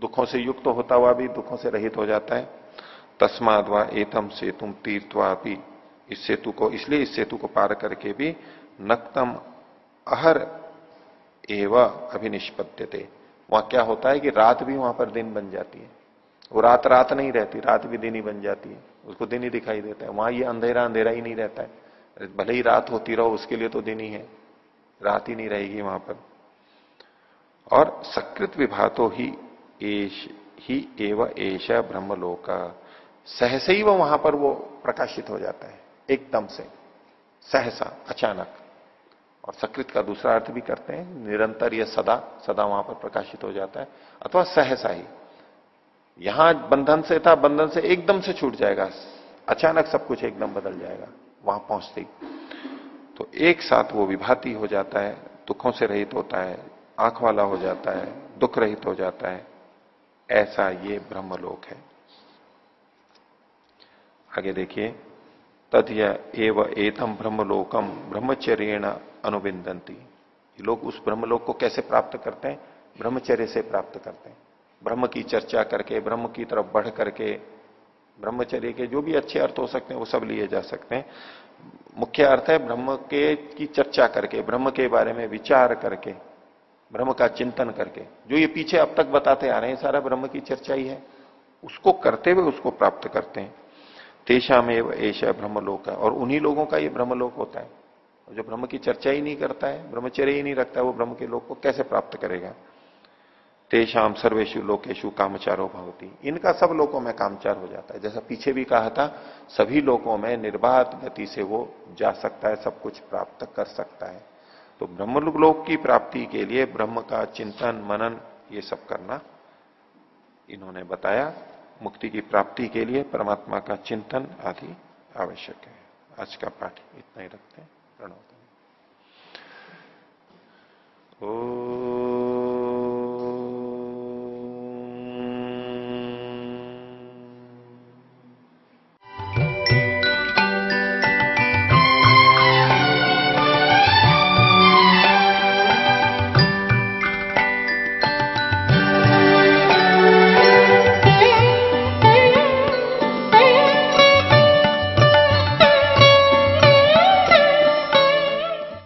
दुखों से युक्त होता हुआ भी दुखों से रहित हो जाता है। तस्माद व एतम सेतुम तीर्थवापी इस सेतु को, इसलिए इस सेतु को पार करके भी नक्तम अहर एव अभिनिष्पत्य वहाँ क्या होता है कि रात भी वहाँ पर दिन बन जाती है। वो रात रात नहीं रहती, रात भी दिन ही बन जाती है। उसको दिन ही दिखाई देता है। वहाँ ये अंधेरा अंधेरा ही नहीं रहता है। भले ही रात होती रहो, उसके लिए तो दिन ही है। रात ही नहीं रहेगी वहाँ पर। और सकृत विभातो ही एश, ही एव एश ब्रह्मलोक। सहसे ही वो वहाँ पर वो प्रकाशित हो जाता है, एकदम से। सहसा, अचानक। और सकृत का दूसरा अर्थ भी करते हैं, निरंतर या सदा सदा वहाँ पर प्रकाशित हो जाता है, अथवा सहसा ही। यहाँ बंधन से था, बंधन से एकदम से छूट जाएगा, अचानक सब कुछ एकदम बदल जाएगा, वहाँ पहुँचते ही। तो एक साथ वो विभाती हो जाता है, दुखों से रहित होता है, आँख वाला हो जाता है, दुख रहित हो जाता है, ऐसा ये ब्रह्मलोक है। आगे देखिए। तथ्य एव एतम ब्रह्मलोकम ब्रह्मचर्य अनुबिंदंती लोग उस ब्रह्मलोक को कैसे प्राप्त करते हैं? ब्रह्मचर्य से प्राप्त करते हैं। ब्रह्म की चर्चा करके, ब्रह्म की तरफ़ बढ़ करके, ब्रह्मचर्य के जो भी अच्छे अर्थ हो सकते हैं, वो सब लिए जा सकते हैं। मुख्य अर्थ है ब्रह्म के की चर्चा करके, ब्रह्म के बारे में विचार करके, ब्रह्म का चिंतन करके। जो ये पीछे अब तक बताते आ रहे हैं, सारा ब्रह्म की चर्चा ही है। उसको करते हुए उसको प्राप्त करते हैं। तेषा में ऐसा ब्रह्मलोक। और उन्हीं लोगों का ये ब्रह्मलोक होता है। जो ब्रह्म की चर्चा ही नहीं करता है, ब्रह्मचर्य ही नहीं रखता, वो ब्रह्म के लोक को कैसे प्राप्त करेगा? तेषाम सर्वेशु लोकेशु कामचारो भवती। इनका सब लोगों में कामचार हो जाता है। जैसा पीछे भी कहा था, सभी लोगों में निर्बाध गति से वो जा सकता है, सब कुछ प्राप्त कर सकता है। तो ब्रह्मलोक की प्राप्ति के लिए ब्रह्म का चिंतन, मनन, ये सब करना इन्होंने बताया। मुक्ति की प्राप्ति के लिए परमात्मा का चिंतन आदि आवश्यक है। आज का पाठ इतना ही रखते हैं। प्रणव ओ